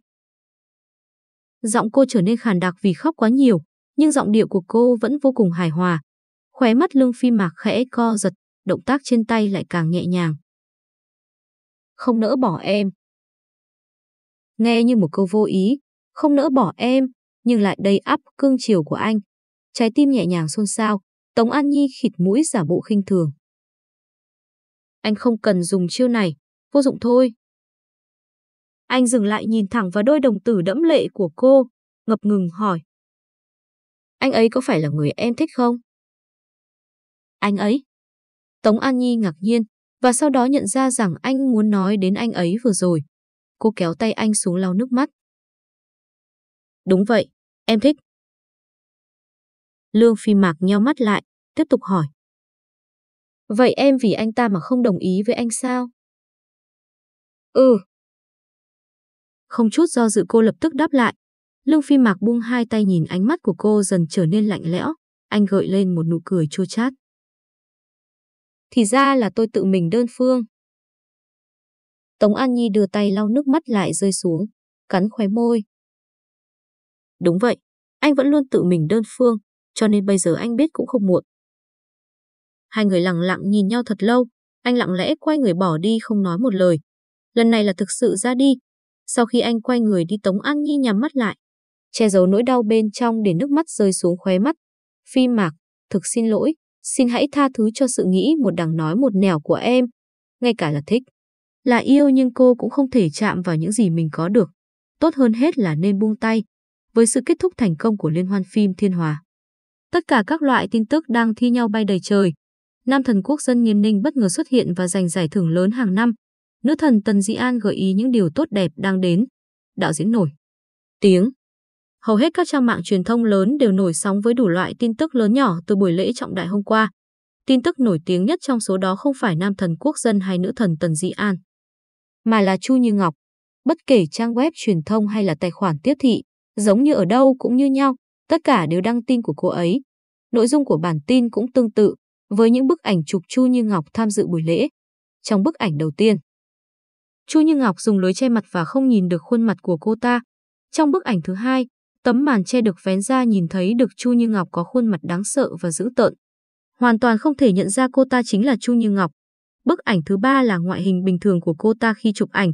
A: Giọng cô trở nên khàn đặc vì khóc quá nhiều, nhưng giọng điệu của cô vẫn vô cùng hài hòa. Khóe mắt lương phi mạc khẽ co giật, động tác trên tay lại càng nhẹ nhàng. Không nỡ bỏ em. Nghe như một câu vô ý, không nỡ bỏ em, nhưng lại đầy áp cương chiều của anh. Trái tim nhẹ nhàng xôn xao, Tống An Nhi khịt mũi giả bộ khinh thường. Anh không cần dùng chiêu này, vô dụng thôi. Anh dừng lại nhìn thẳng vào đôi đồng tử đẫm lệ của cô, ngập ngừng hỏi. Anh ấy có phải là người em thích không? Anh ấy. Tống An Nhi ngạc nhiên, và sau đó nhận ra rằng anh muốn nói đến anh ấy vừa rồi. Cô kéo tay anh xuống lau nước mắt. Đúng vậy, em thích. Lương Phi Mạc nheo mắt lại, tiếp tục hỏi. Vậy em vì anh ta mà không đồng ý với anh sao? Ừ. Không chút do dự cô lập tức đáp lại. Lương Phi Mạc buông hai tay nhìn ánh mắt của cô dần trở nên lạnh lẽo, anh gợi lên một nụ cười chua chát. Thì ra là tôi tự mình đơn phương. Tống An Nhi đưa tay lau nước mắt lại rơi xuống, cắn khóe môi. Đúng vậy, anh vẫn luôn tự mình đơn phương, cho nên bây giờ anh biết cũng không muộn. Hai người lặng lặng nhìn nhau thật lâu, anh lặng lẽ quay người bỏ đi không nói một lời. Lần này là thực sự ra đi. Sau khi anh quay người đi Tống An Nhi nhắm mắt lại, che giấu nỗi đau bên trong để nước mắt rơi xuống khóe mắt. Phi Mạc, thực xin lỗi, xin hãy tha thứ cho sự nghĩ một đằng nói một nẻo của em. Ngay cả là thích, là yêu nhưng cô cũng không thể chạm vào những gì mình có được. Tốt hơn hết là nên buông tay. Với sự kết thúc thành công của liên hoan phim Thiên Hòa. Tất cả các loại tin tức đang thi nhau bay đầy trời. Nam thần quốc dân Nghiêm Ninh bất ngờ xuất hiện và giành giải thưởng lớn hàng năm. Nữ thần Tần Dĩ An gợi ý những điều tốt đẹp đang đến. Đạo diễn nổi. Tiếng. Hầu hết các trang mạng truyền thông lớn đều nổi sóng với đủ loại tin tức lớn nhỏ từ buổi lễ trọng đại hôm qua. Tin tức nổi tiếng nhất trong số đó không phải nam thần quốc dân hay nữ thần Tần Dĩ An, mà là Chu Như Ngọc. Bất kể trang web truyền thông hay là tài khoản tiếp thị, giống như ở đâu cũng như nhau, tất cả đều đăng tin của cô ấy. Nội dung của bản tin cũng tương tự, với những bức ảnh chụp Chu Như Ngọc tham dự buổi lễ. Trong bức ảnh đầu tiên, Chu Như Ngọc dùng lưới che mặt và không nhìn được khuôn mặt của cô ta. Trong bức ảnh thứ hai, tấm màn che được vén ra nhìn thấy được Chu Như Ngọc có khuôn mặt đáng sợ và dữ tợn. Hoàn toàn không thể nhận ra cô ta chính là Chu Như Ngọc. Bức ảnh thứ ba là ngoại hình bình thường của cô ta khi chụp ảnh.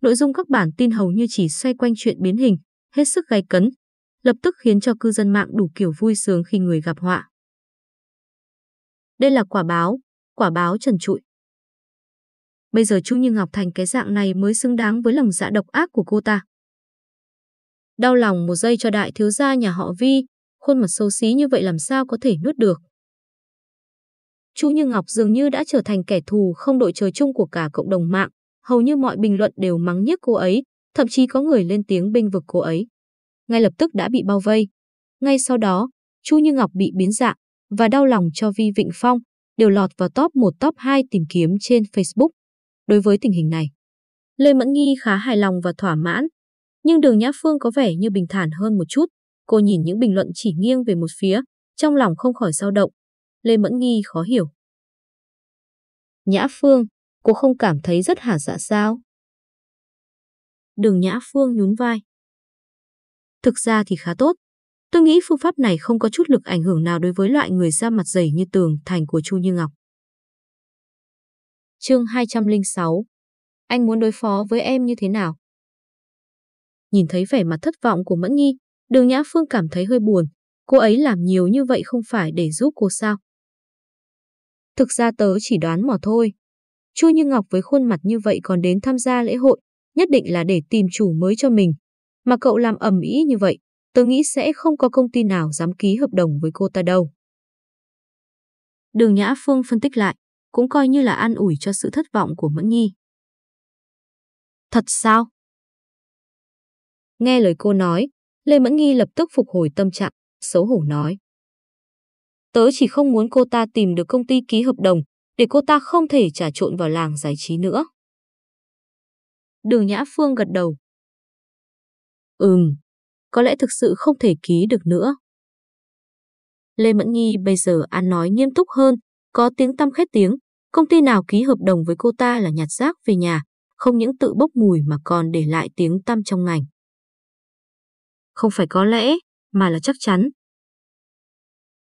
A: Nội dung các bản tin hầu như chỉ xoay quanh chuyện biến hình, hết sức gay cấn, lập tức khiến cho cư dân mạng đủ kiểu vui sướng khi người gặp họa. Đây là quả báo, quả báo trần trụi. Bây giờ Chu Như Ngọc thành cái dạng này mới xứng đáng với lòng dạ độc ác của cô ta. Đau lòng một giây cho đại thiếu gia nhà họ Vi, khuôn mặt xấu xí như vậy làm sao có thể nuốt được. Chu Như Ngọc dường như đã trở thành kẻ thù không đội trời chung của cả cộng đồng mạng, hầu như mọi bình luận đều mắng nhiếc cô ấy, thậm chí có người lên tiếng binh vực cô ấy. Ngay lập tức đã bị bao vây. Ngay sau đó, Chu Như Ngọc bị biến dạng và đau lòng cho Vi Vịnh Phong, đều lọt vào top 1 top 2 tìm kiếm trên Facebook. Đối với tình hình này, Lê Mẫn Nghi khá hài lòng và thỏa mãn. Nhưng Đường Nhã Phương có vẻ như bình thản hơn một chút. Cô nhìn những bình luận chỉ nghiêng về một phía, trong lòng không khỏi dao động. Lê Mẫn Nghi khó hiểu. Nhã Phương, cô không cảm thấy rất hả dạ sao? Đường Nhã Phương nhún vai. Thực ra thì khá tốt. Tôi nghĩ phương pháp này không có chút lực ảnh hưởng nào đối với loại người da mặt dày như tường thành của Chu Như Ngọc. Chương 206 Anh muốn đối phó với em như thế nào? Nhìn thấy vẻ mặt thất vọng của Mẫn Nhi, đường Nhã Phương cảm thấy hơi buồn. Cô ấy làm nhiều như vậy không phải để giúp cô sao? Thực ra tớ chỉ đoán mò thôi. Chu Như Ngọc với khuôn mặt như vậy còn đến tham gia lễ hội, nhất định là để tìm chủ mới cho mình. Mà cậu làm ầm ĩ như vậy, tớ nghĩ sẽ không có công ty nào dám ký hợp đồng với cô ta đâu. Đường Nhã Phương phân tích lại, cũng coi như là an ủi cho sự thất vọng của Mẫn Nhi. Thật sao? Nghe lời cô nói, Lê Mẫn Nhi lập tức phục hồi tâm trạng, xấu hổ nói. Tớ chỉ không muốn cô ta tìm được công ty ký hợp đồng, để cô ta không thể trà trộn vào làng giải trí nữa. Đường Nhã Phương gật đầu. Ừm, có lẽ thực sự không thể ký được nữa. Lê Mẫn Nhi bây giờ ăn nói nghiêm túc hơn, có tiếng tăm khét tiếng, công ty nào ký hợp đồng với cô ta là nhặt rác về nhà, không những tự bốc mùi mà còn để lại tiếng tăm trong ngành. Không phải có lẽ, mà là chắc chắn.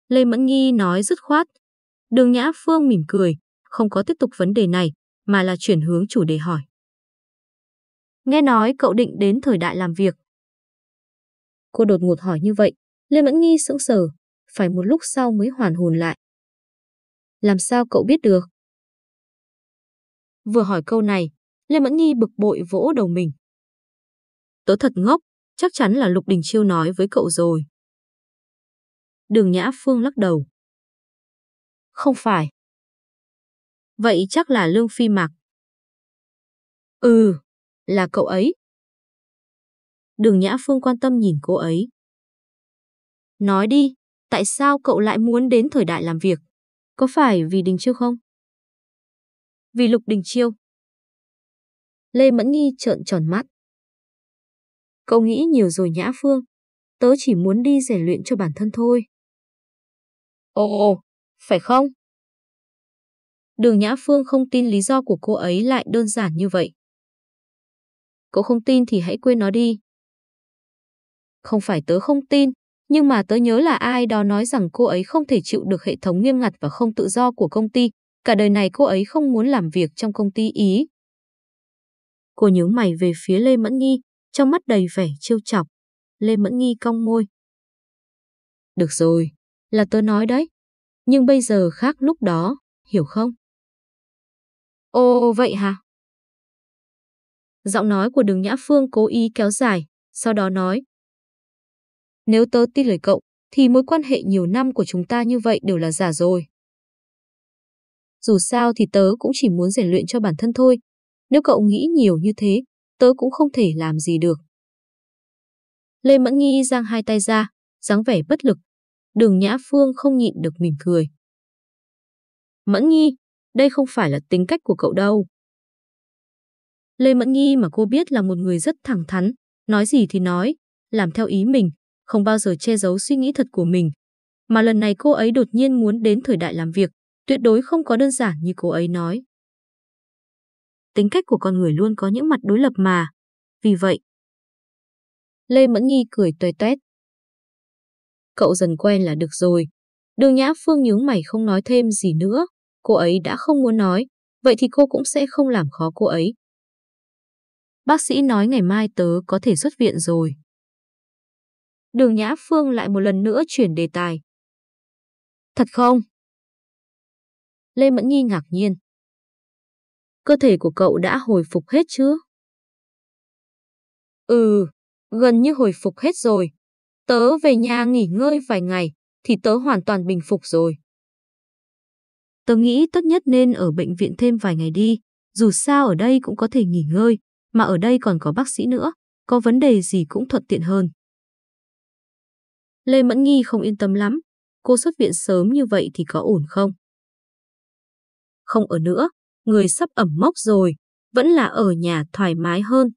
A: Lê Mẫn Nghi nói dứt khoát. Đường Nhã Phương mỉm cười, không có tiếp tục vấn đề này, mà là chuyển hướng chủ đề hỏi. Nghe nói cậu định đến thời đại làm việc. Cô đột ngột hỏi như vậy, Lê Mẫn Nghi sững sờ, phải một lúc sau mới hoàn hồn lại. Làm sao cậu biết được? Vừa hỏi câu này, Lê Mẫn Nghi bực bội vỗ đầu mình. Tớ thật ngốc, chắc chắn là Lục Đình Chiêu nói với cậu rồi. Đường Nhã Phương lắc đầu. Không phải. Vậy chắc là Lương Phi Mạc. Ừ, là cậu ấy. Đường Nhã Phương quan tâm nhìn cô ấy. Nói đi, tại sao cậu lại muốn đến thời đại làm việc? Có phải vì Đình Chiêu không? Vì Lục Đình Chiêu. Lê Mẫn Nghi trợn tròn mắt. Cậu nghĩ nhiều rồi Nhã Phương. Tớ chỉ muốn đi rèn luyện cho bản thân thôi. Ồ, phải không? Đường Nhã Phương không tin lý do của cô ấy lại đơn giản như vậy. Cậu không tin thì hãy quên nó đi. Không phải tớ không tin, nhưng mà tớ nhớ là ai đó nói rằng cô ấy không thể chịu được hệ thống nghiêm ngặt và không tự do của công ty. Cả đời này cô ấy không muốn làm việc trong công ty Ý. Cô nhớ mày về phía Lê Mẫn Nghi, trong mắt đầy vẻ trêu chọc. Lê Mẫn Nghi cong môi. Được rồi, là tớ nói đấy. Nhưng bây giờ khác lúc đó, hiểu không? Ồ vậy hả? Giọng nói của đường Nhã Phương cố ý kéo dài, sau đó nói. Nếu tớ tin lời cậu, thì mối quan hệ nhiều năm của chúng ta như vậy đều là giả rồi. Dù sao thì tớ cũng chỉ muốn rèn luyện cho bản thân thôi. Nếu cậu nghĩ nhiều như thế, tớ cũng không thể làm gì được. Lê Mẫn Nghi giang hai tay ra, dáng vẻ bất lực. Đường Nhã Phương không nhịn được mỉm cười. Mẫn Nghi, đây không phải là tính cách của cậu đâu. Lê Mẫn Nghi mà cô biết là một người rất thẳng thắn, nói gì thì nói, làm theo ý mình, không bao giờ che giấu suy nghĩ thật của mình. Mà lần này cô ấy đột nhiên muốn đến thời đại làm việc, tuyệt đối không có đơn giản như cô ấy nói. Tính cách của con người luôn có những mặt đối lập mà. Vì vậy, Lê Mẫn Nghi cười tuê toét. Cậu dần quen là được rồi. Đường Nhã Phương nhướng mày không nói thêm gì nữa. Cô ấy đã không muốn nói, vậy thì cô cũng sẽ không làm khó cô ấy. Bác sĩ nói ngày mai tớ có thể xuất viện rồi. Đường Nhã Phương lại một lần nữa chuyển đề tài. Thật không? Lê Mẫn Nhi ngạc nhiên. Cơ thể của cậu đã hồi phục hết chưa? Ừ, gần như hồi phục hết rồi. Tớ về nhà nghỉ ngơi vài ngày, thì tớ hoàn toàn bình phục rồi. Tớ nghĩ tốt nhất nên ở bệnh viện thêm vài ngày đi, dù sao ở đây cũng có thể nghỉ ngơi, mà ở đây còn có bác sĩ nữa, có vấn đề gì cũng thuận tiện hơn. Lê Mẫn Nghi không yên tâm lắm, cô xuất viện sớm như vậy thì có ổn không? Không ở nữa, người sắp ẩm mốc rồi, vẫn là ở nhà thoải mái hơn.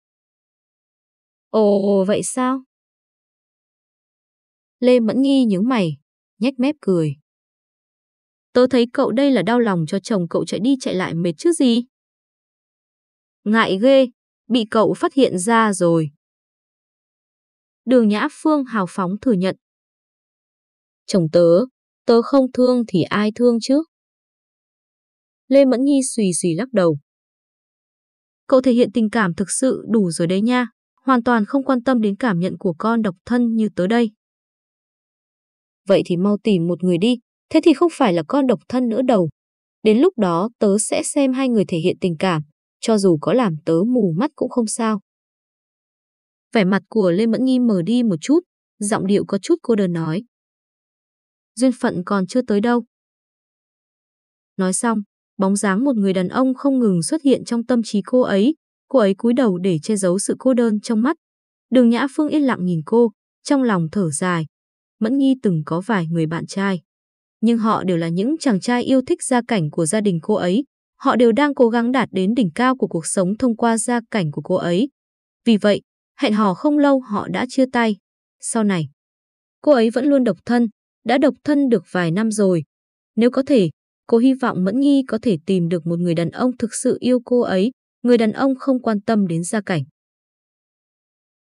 A: Ồ, vậy sao? Lê Mẫn Nghi nhướng mày, nhếch mép cười. Tớ thấy cậu đây là đau lòng cho chồng cậu chạy đi chạy lại mệt chứ gì. Ngại ghê, bị cậu phát hiện ra rồi. Đường Nhã Phương hào phóng thừa nhận. Chồng tớ, tớ không thương thì ai thương chứ? Lê Mẫn Nhi xùy xùy lắc đầu. Cậu thể hiện tình cảm thực sự đủ rồi đấy nha, hoàn toàn không quan tâm đến cảm nhận của con độc thân như tớ đây. Vậy thì mau tìm một người đi, thế thì không phải là con độc thân nữa đâu. Đến lúc đó tớ sẽ xem hai người thể hiện tình cảm, cho dù có làm tớ mù mắt cũng không sao. Vẻ mặt của Lê Mẫn Nhi mở đi một chút, giọng điệu có chút cô đơn nói. Duyên phận còn chưa tới đâu. Nói xong, bóng dáng một người đàn ông không ngừng xuất hiện trong tâm trí cô ấy, cô ấy cúi đầu để che giấu sự cô đơn trong mắt. Đường Nhã Phương yên lặng nhìn cô, trong lòng thở dài. Mẫn Nhi từng có vài người bạn trai, nhưng họ đều là những chàng trai yêu thích gia cảnh của gia đình cô ấy, Họ đều đang cố gắng đạt đến đỉnh cao của cuộc sống thông qua gia cảnh của cô ấy. Vì vậy, hẹn hò không lâu họ đã chia tay. Sau này, cô ấy vẫn luôn độc thân, đã độc thân được vài năm rồi. Nếu có thể, cô hy vọng Mẫn Nhi có thể tìm được một người đàn ông thực sự yêu cô ấy, người đàn ông không quan tâm đến gia cảnh.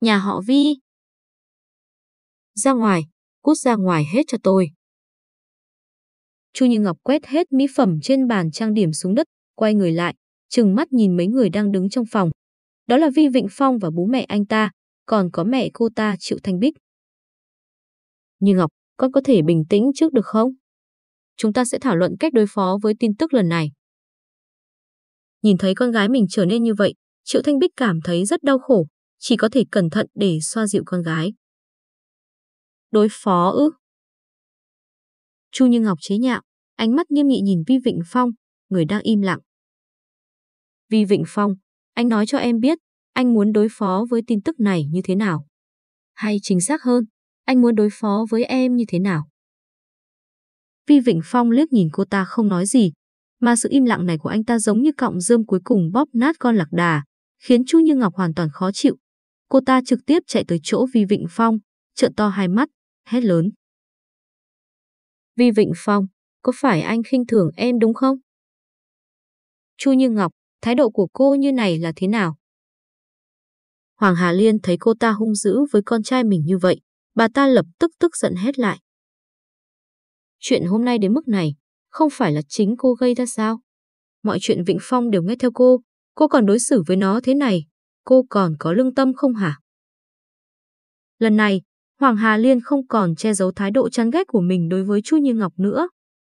A: Nhà họ Vi. Ra ngoài, cút ra ngoài hết cho tôi. Chu Như Ngọc quét hết mỹ phẩm trên bàn trang điểm xuống đất, quay người lại, trừng mắt nhìn mấy người đang đứng trong phòng. Đó là Vi Vịnh Phong và bố mẹ anh ta, còn có mẹ cô ta Triệu Thanh Bích. Như Ngọc, con có thể bình tĩnh trước được không? Chúng ta sẽ thảo luận cách đối phó với tin tức lần này. Nhìn thấy con gái mình trở nên như vậy, Triệu Thanh Bích cảm thấy rất đau khổ, chỉ có thể cẩn thận để xoa dịu con gái. Đối phó ư? Chu Như Ngọc chế nhạo, ánh mắt nghiêm nghị nhìn Vi Vịnh Phong, người đang im lặng. Vi Vịnh Phong, anh nói cho em biết, anh muốn đối phó với tin tức này như thế nào? Hay chính xác hơn, anh muốn đối phó với em như thế nào? Vi Vịnh Phong liếc nhìn cô ta không nói gì, mà sự im lặng này của anh ta giống như cọng rơm cuối cùng bóp nát con lạc đà, khiến Chu Như Ngọc hoàn toàn khó chịu. cô ta trực tiếp chạy tới chỗ Vi Vịnh Phong, trợn to hai mắt, hét lớn. Vi Vịnh Phong, có phải anh khinh thường em đúng không? Chu Như Ngọc, thái độ của cô như này là thế nào? Hoàng Hà Liên thấy cô ta hung dữ với con trai mình như vậy, bà ta lập tức tức giận hết lại. Chuyện hôm nay đến mức này, không phải là chính cô gây ra sao? Mọi chuyện Vịnh Phong đều nghe theo cô, cô còn đối xử với nó thế này, cô còn có lương tâm không hả? Lần này, Hoàng Hà Liên không còn che giấu thái độ chán ghét của mình đối với Chu Như Ngọc nữa.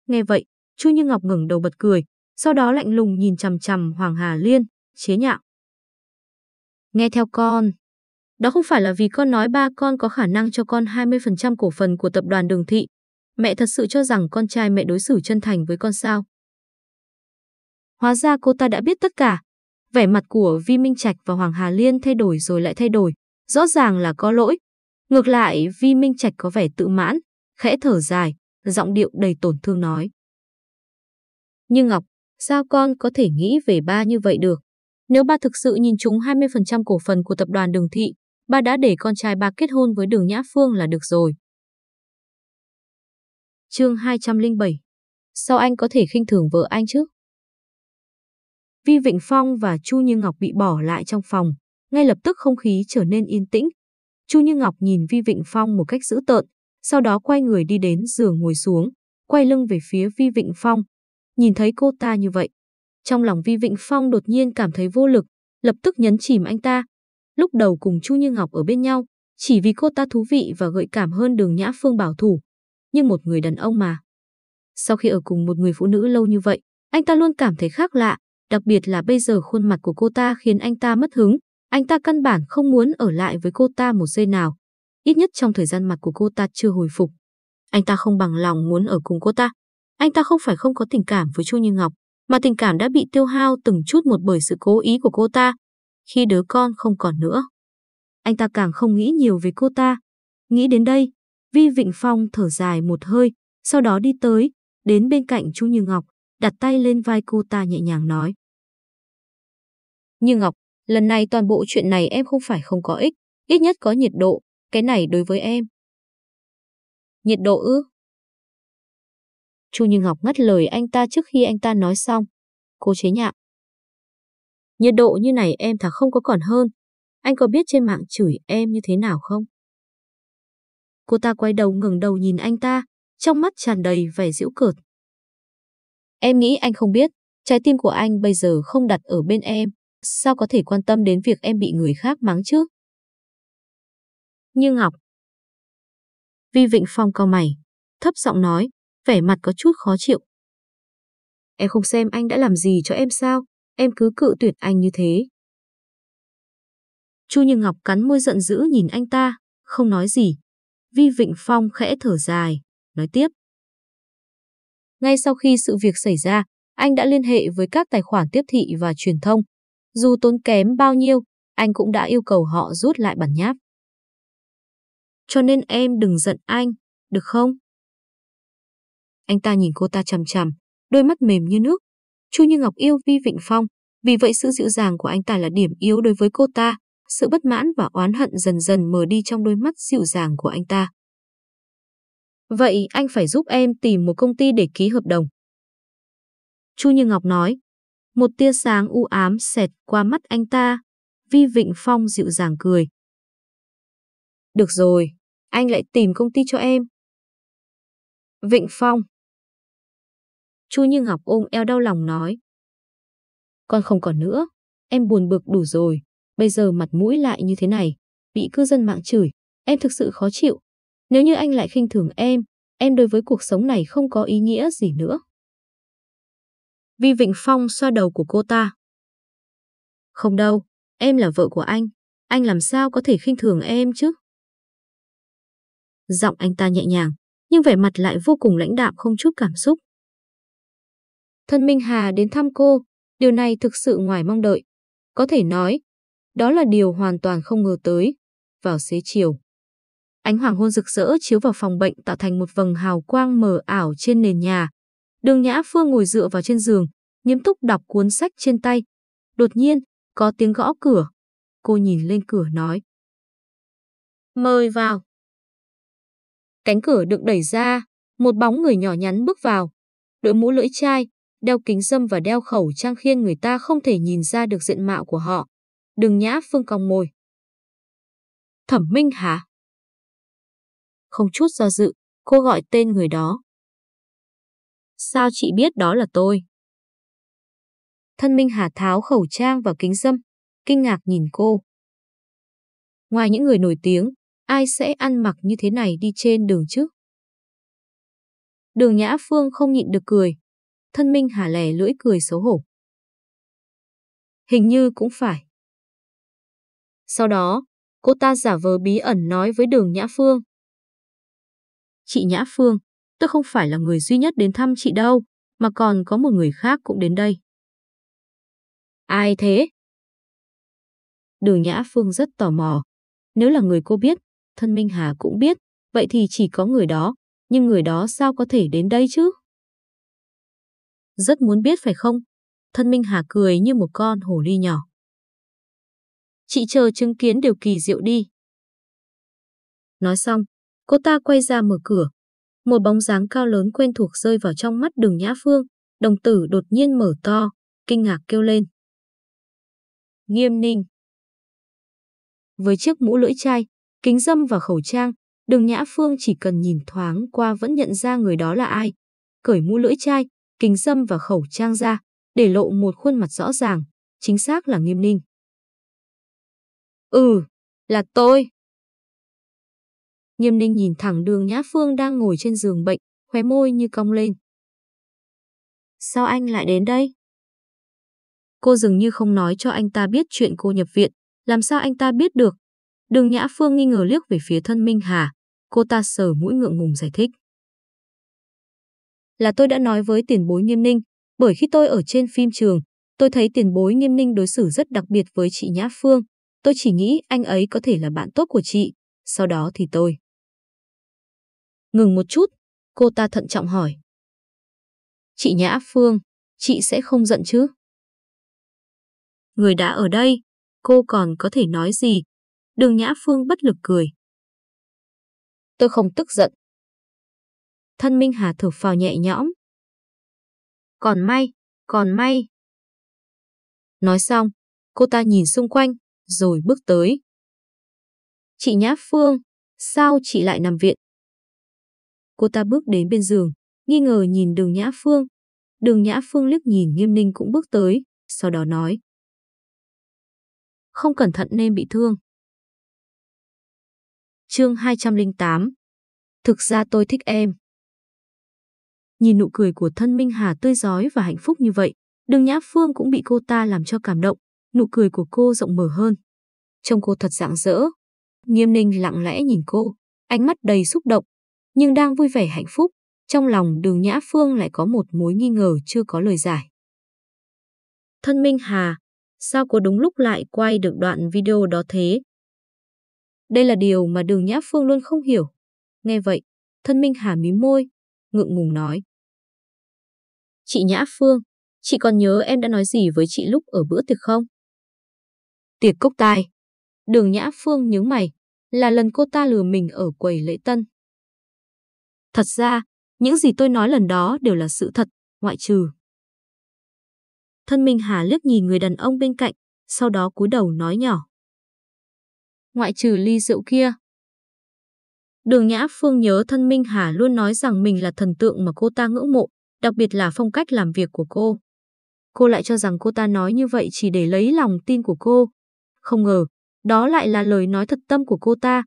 A: Nghe vậy, Chu Như Ngọc ngẩng đầu bật cười, sau đó lạnh lùng nhìn chằm chằm Hoàng Hà Liên, chế nhạo. Nghe theo con. Đó không phải là vì con nói ba con có khả năng cho con 20% cổ phần của tập đoàn Đường Thị. Mẹ thật sự cho rằng con trai mẹ đối xử chân thành với con sao. Hóa ra cô ta đã biết tất cả. Vẻ mặt của Vi Minh Trạch và Hoàng Hà Liên thay đổi rồi lại thay đổi. Rõ ràng là có lỗi. Ngược lại, Vi Minh Trạch có vẻ tự mãn, khẽ thở dài, giọng điệu đầy tổn thương nói. Như Ngọc, sao con có thể nghĩ về ba như vậy được? Nếu ba thực sự nhìn trúng 20% cổ phần của tập đoàn Đường Thị, ba đã để con trai ba kết hôn với Đường Nhã Phương là được rồi. Chương 207 Sao anh có thể khinh thường vợ anh chứ? Vi Vịnh Phong và Chu Như Ngọc bị bỏ lại trong phòng, ngay lập tức không khí trở nên yên tĩnh. Chu Như Ngọc nhìn Vi Vịnh Phong một cách dữ tợn, sau đó quay người đi đến giường ngồi xuống, quay lưng về phía Vi Vịnh Phong. Nhìn thấy cô ta như vậy, trong lòng Vi Vịnh Phong đột nhiên cảm thấy vô lực, lập tức nhấn chìm anh ta. Lúc đầu cùng Chu Như Ngọc ở bên nhau, chỉ vì cô ta thú vị và gợi cảm hơn đường Nhã Phương bảo thủ. Nhưng một người đàn ông mà. Sau khi ở cùng một người phụ nữ lâu như vậy, anh ta luôn cảm thấy khác lạ, đặc biệt là bây giờ khuôn mặt của cô ta khiến anh ta mất hứng. Anh ta căn bản không muốn ở lại với cô ta một giây nào. Ít nhất trong thời gian mặt của cô ta chưa hồi phục. Anh ta không bằng lòng muốn ở cùng cô ta. Anh ta không phải không có tình cảm với Chu Như Ngọc, mà tình cảm đã bị tiêu hao từng chút một bởi sự cố ý của cô ta, khi đứa con không còn nữa. Anh ta càng không nghĩ nhiều về cô ta. Nghĩ đến đây, Vi Vịnh Phong thở dài một hơi, sau đó đi tới, đến bên cạnh Chu Như Ngọc, đặt tay lên vai cô ta nhẹ nhàng nói. Như Ngọc, lần này toàn bộ chuyện này em không phải không có ích, ít nhất có nhiệt độ, cái này đối với em. Nhiệt độ ư? Chu Như Ngọc ngắt lời anh ta trước khi anh ta nói xong. Cô chế nhạo. Nhiệt độ như này em thà không có còn hơn. Anh có biết trên mạng chửi em như thế nào không? Cô ta quay đầu ngừng đầu nhìn anh ta, trong mắt tràn đầy vẻ giễu cợt. Em nghĩ anh không biết, trái tim của anh bây giờ không đặt ở bên em, sao có thể quan tâm đến việc em bị người khác mắng chứ? Như Ngọc. Vi Vịnh Phong cao mày, thấp giọng nói, vẻ mặt có chút khó chịu. Em không xem anh đã làm gì cho em sao, em cứ cự tuyệt anh như thế. Chu Như Ngọc cắn môi giận dữ nhìn anh ta, không nói gì. Vi Vịnh Phong khẽ thở dài, nói tiếp. Ngay sau khi sự việc xảy ra, anh đã liên hệ với các tài khoản tiếp thị và truyền thông. Dù tốn kém bao nhiêu, anh cũng đã yêu cầu họ rút lại bản nháp. Cho nên em đừng giận anh, được không? Anh ta nhìn cô ta chằm chằm, đôi mắt mềm như nước. Chu Như Ngọc yêu Vi Vịnh Phong, vì vậy sự dịu dàng của anh ta là điểm yếu đối với cô ta. Sự bất mãn và oán hận dần dần mờ đi trong đôi mắt dịu dàng của anh ta. Vậy anh phải giúp em tìm một công ty để ký hợp đồng. Chu Như Ngọc nói. Một tia sáng u ám xẹt qua mắt anh ta. Vi Vịnh Phong dịu dàng cười. Được rồi, anh lại tìm công ty cho em. Vịnh Phong, Chu Như Ngọc ôm eo đau lòng nói. Con không còn nữa, em buồn bực đủ rồi, bây giờ mặt mũi lại như thế này, bị cư dân mạng chửi, em thực sự khó chịu. Nếu như anh lại khinh thường em, em đối với cuộc sống này không có ý nghĩa gì nữa. Vi Vịnh Phong xoa đầu của cô ta. Không đâu, em là vợ của anh, anh làm sao có thể khinh thường em chứ? Giọng anh ta nhẹ nhàng, nhưng vẻ mặt lại vô cùng lãnh đạm không chút cảm xúc. Thân Minh Hà đến thăm cô, điều này thực sự ngoài mong đợi. Có thể nói, đó là điều hoàn toàn không ngờ tới. Vào xế chiều, ánh hoàng hôn rực rỡ chiếu vào phòng bệnh tạo thành một vầng hào quang mờ ảo trên nền nhà. Đường Nhã Phương ngồi dựa vào trên giường, nghiêm túc đọc cuốn sách trên tay. Đột nhiên, có tiếng gõ cửa. Cô nhìn lên cửa nói, Mời vào. Cánh cửa được đẩy ra, một bóng người nhỏ nhắn bước vào. Đội mũ lưỡi chai, đeo kính dâm và đeo khẩu trang khiến người ta không thể nhìn ra được diện mạo của họ. Đừng nhã phương cong môi. Thẩm Minh hả? Không chút do dự, cô gọi tên người đó. Sao chị biết đó là tôi? Thân Minh Hà tháo khẩu trang và kính dâm, kinh ngạc nhìn cô. Ngoài những người nổi tiếng, ai sẽ ăn mặc như thế này đi trên đường chứ? Đường Nhã Phương không nhịn được cười. Thân Minh Hà lè lưỡi cười xấu hổ. Hình như cũng phải. Sau đó, cô ta giả vờ bí ẩn nói với đường Nhã Phương. Chị Nhã Phương, tôi không phải là người duy nhất đến thăm chị đâu, mà còn có một người khác cũng đến đây. Ai thế? Đường Nhã Phương rất tò mò. Nếu là người cô biết, thân Minh Hà cũng biết, vậy thì chỉ có người đó, nhưng người đó sao có thể đến đây chứ? Rất muốn biết phải không? Thân Minh Hà cười như một con hổ ly nhỏ. Chị chờ chứng kiến điều kỳ diệu đi. Nói xong, cô ta quay ra mở cửa. Một bóng dáng cao lớn quen thuộc rơi vào trong mắt đường Nhã Phương, đồng tử đột nhiên mở to, kinh ngạc kêu lên. Nghiêm ninh. Với chiếc mũ lưỡi chai, kính dâm và khẩu trang, đường Nhã Phương chỉ cần nhìn thoáng qua vẫn nhận ra người đó là ai. Cởi mũ lưỡi chai, kính dâm và khẩu trang ra, để lộ một khuôn mặt rõ ràng, chính xác là nghiêm ninh. Ừ, là tôi. Nghiêm ninh nhìn thẳng đường Nhã Phương đang ngồi trên giường bệnh, khóe môi như cong lên. Sao anh lại đến đây? Cô dường như không nói cho anh ta biết chuyện cô nhập viện, làm sao anh ta biết được? Đường Nhã Phương nghi ngờ liếc về phía thân Minh Hà, cô ta sờ mũi ngượng ngùng giải thích. Là tôi đã nói với tiền bối nghiêm ninh, bởi khi tôi ở trên phim trường, tôi thấy tiền bối nghiêm ninh đối xử rất đặc biệt với chị Nhã Phương. Tôi chỉ nghĩ anh ấy có thể là bạn tốt của chị, sau đó thì tôi. Ngừng một chút, cô ta thận trọng hỏi. Chị Nhã Phương, chị sẽ không giận chứ? Người đã ở đây, cô còn có thể nói gì? Đường Nhã Phương bất lực cười. Tôi không tức giận. Thân Minh Hà thở phào nhẹ nhõm. Còn may, còn may. Nói xong, cô ta nhìn xung quanh, rồi bước tới. Chị Nhã Phương, sao chị lại nằm viện? Cô ta bước đến bên giường, nghi ngờ nhìn đường Nhã Phương. Đường Nhã Phương liếc nhìn nghiêm ninh cũng bước tới, sau đó nói. Không cẩn thận nên bị thương. Chương 208 Thực ra tôi thích em. Nhìn nụ cười của thân Minh Hà tươi giói và hạnh phúc như vậy, đường Nhã Phương cũng bị cô ta làm cho cảm động, nụ cười của cô rộng mở hơn. Trông cô thật rạng rỡ. Nghiêm ninh lặng lẽ nhìn cô, ánh mắt đầy xúc động, nhưng đang vui vẻ hạnh phúc. Trong lòng đường Nhã Phương lại có một mối nghi ngờ chưa có lời giải. Thân Minh Hà, sao cô đúng lúc lại quay được đoạn video đó thế? Đây là điều mà đường Nhã Phương luôn không hiểu. Nghe vậy, thân Minh Hà mím môi, ngượng ngùng nói. Chị Nhã Phương, chị còn nhớ em đã nói gì với chị lúc ở bữa tiệc không? Tiệc cốc tai. Đường Nhã Phương nhướng mày, là lần cô ta lừa mình ở quầy lễ tân. Thật ra, những gì tôi nói lần đó đều là sự thật, ngoại trừ. Thân Minh Hà liếc nhìn người đàn ông bên cạnh, sau đó cúi đầu nói nhỏ. Ngoại trừ ly rượu kia. Đường Nhã Phương nhớ thân Minh Hà luôn nói rằng mình là thần tượng mà cô ta ngưỡng mộ, đặc biệt là phong cách làm việc của cô. Cô lại cho rằng cô ta nói như vậy chỉ để lấy lòng tin của cô. Không ngờ, đó lại là lời nói thật tâm của cô ta.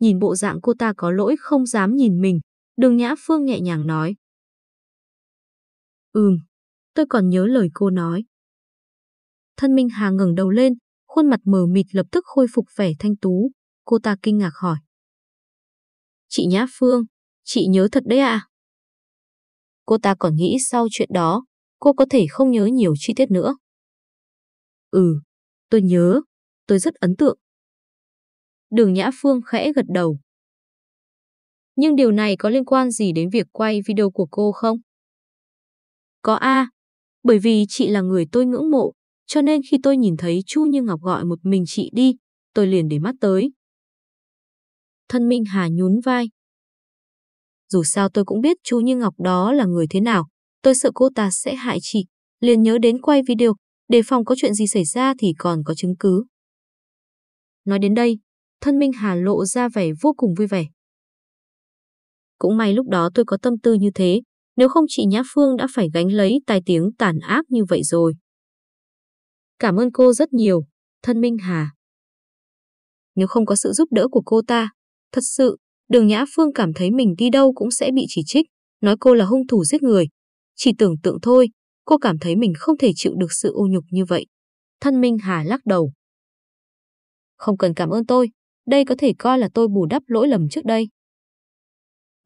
A: Nhìn bộ dạng cô ta có lỗi không dám nhìn mình, đường Nhã Phương nhẹ nhàng nói. Ừm, tôi còn nhớ lời cô nói. Thân Minh Hà ngẩng đầu lên, khuôn mặt mờ mịt lập tức khôi phục vẻ thanh tú. Cô ta kinh ngạc hỏi. Chị Nhã Phương, chị nhớ thật đấy à? Cô ta còn nghĩ sau chuyện đó, cô có thể không nhớ nhiều chi tiết nữa. Ừ, tôi nhớ, tôi rất ấn tượng. Đường Nhã Phương khẽ gật đầu. Nhưng điều này có liên quan gì đến việc quay video của cô không? Có A, bởi vì chị là người tôi ngưỡng mộ, cho nên khi tôi nhìn thấy Chu Như Ngọc gọi một mình chị đi, tôi liền để mắt tới. Thân Minh Hà nhún vai. Dù sao tôi cũng biết chú Như Ngọc đó là người thế nào, tôi sợ cô ta sẽ hại chị, liền nhớ đến quay video, đề phòng có chuyện gì xảy ra thì còn có chứng cứ. Nói đến đây, thân Minh Hà lộ ra vẻ vô cùng vui vẻ. Cũng may lúc đó tôi có tâm tư như thế, nếu không chị Nhã Phương đã phải gánh lấy tai tiếng tàn ác như vậy rồi. Cảm ơn cô rất nhiều, thân Minh Hà. Nếu không có sự giúp đỡ của cô ta, thật sự, đường Nhã Phương cảm thấy mình đi đâu cũng sẽ bị chỉ trích, nói cô là hung thủ giết người. Chỉ tưởng tượng thôi, cô cảm thấy mình không thể chịu được sự ô nhục như vậy. Thân Minh Hà lắc đầu. Không cần cảm ơn tôi, đây có thể coi là tôi bù đắp lỗi lầm trước đây.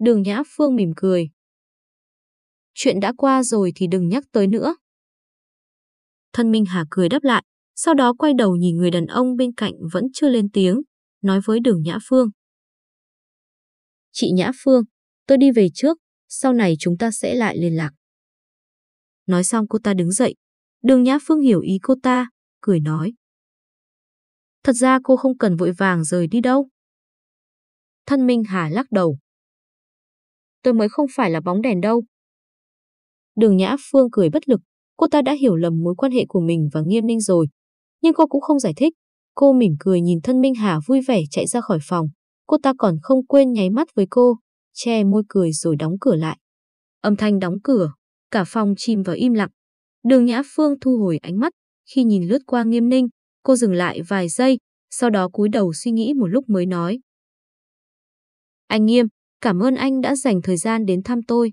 A: Đường Nhã Phương mỉm cười. Chuyện đã qua rồi thì đừng nhắc tới nữa. Thân Minh Hà cười đáp lại, sau đó quay đầu nhìn người đàn ông bên cạnh vẫn chưa lên tiếng, nói với đường Nhã Phương. Chị Nhã Phương, tôi đi về trước, sau này chúng ta sẽ lại liên lạc. Nói xong cô ta đứng dậy. Đường Nhã Phương hiểu ý cô ta, cười nói. Thật ra cô không cần vội vàng rời đi đâu. Thân Minh Hà lắc đầu. Tôi mới không phải là bóng đèn đâu. Đường Nhã Phương cười bất lực, cô ta đã hiểu lầm mối quan hệ của mình và Nghiêm Ninh rồi. Nhưng cô cũng không giải thích. Cô mỉm cười nhìn thân Minh Hà vui vẻ chạy ra khỏi phòng. Cô ta còn không quên nháy mắt với cô, che môi cười rồi đóng cửa lại. Âm thanh đóng cửa, cả phòng chìm vào im lặng. Đường Nhã Phương thu hồi ánh mắt, khi nhìn lướt qua Nghiêm Ninh, cô dừng lại vài giây, sau đó cúi đầu suy nghĩ một lúc mới nói. Anh Nghiêm, cảm ơn anh đã dành thời gian đến thăm tôi.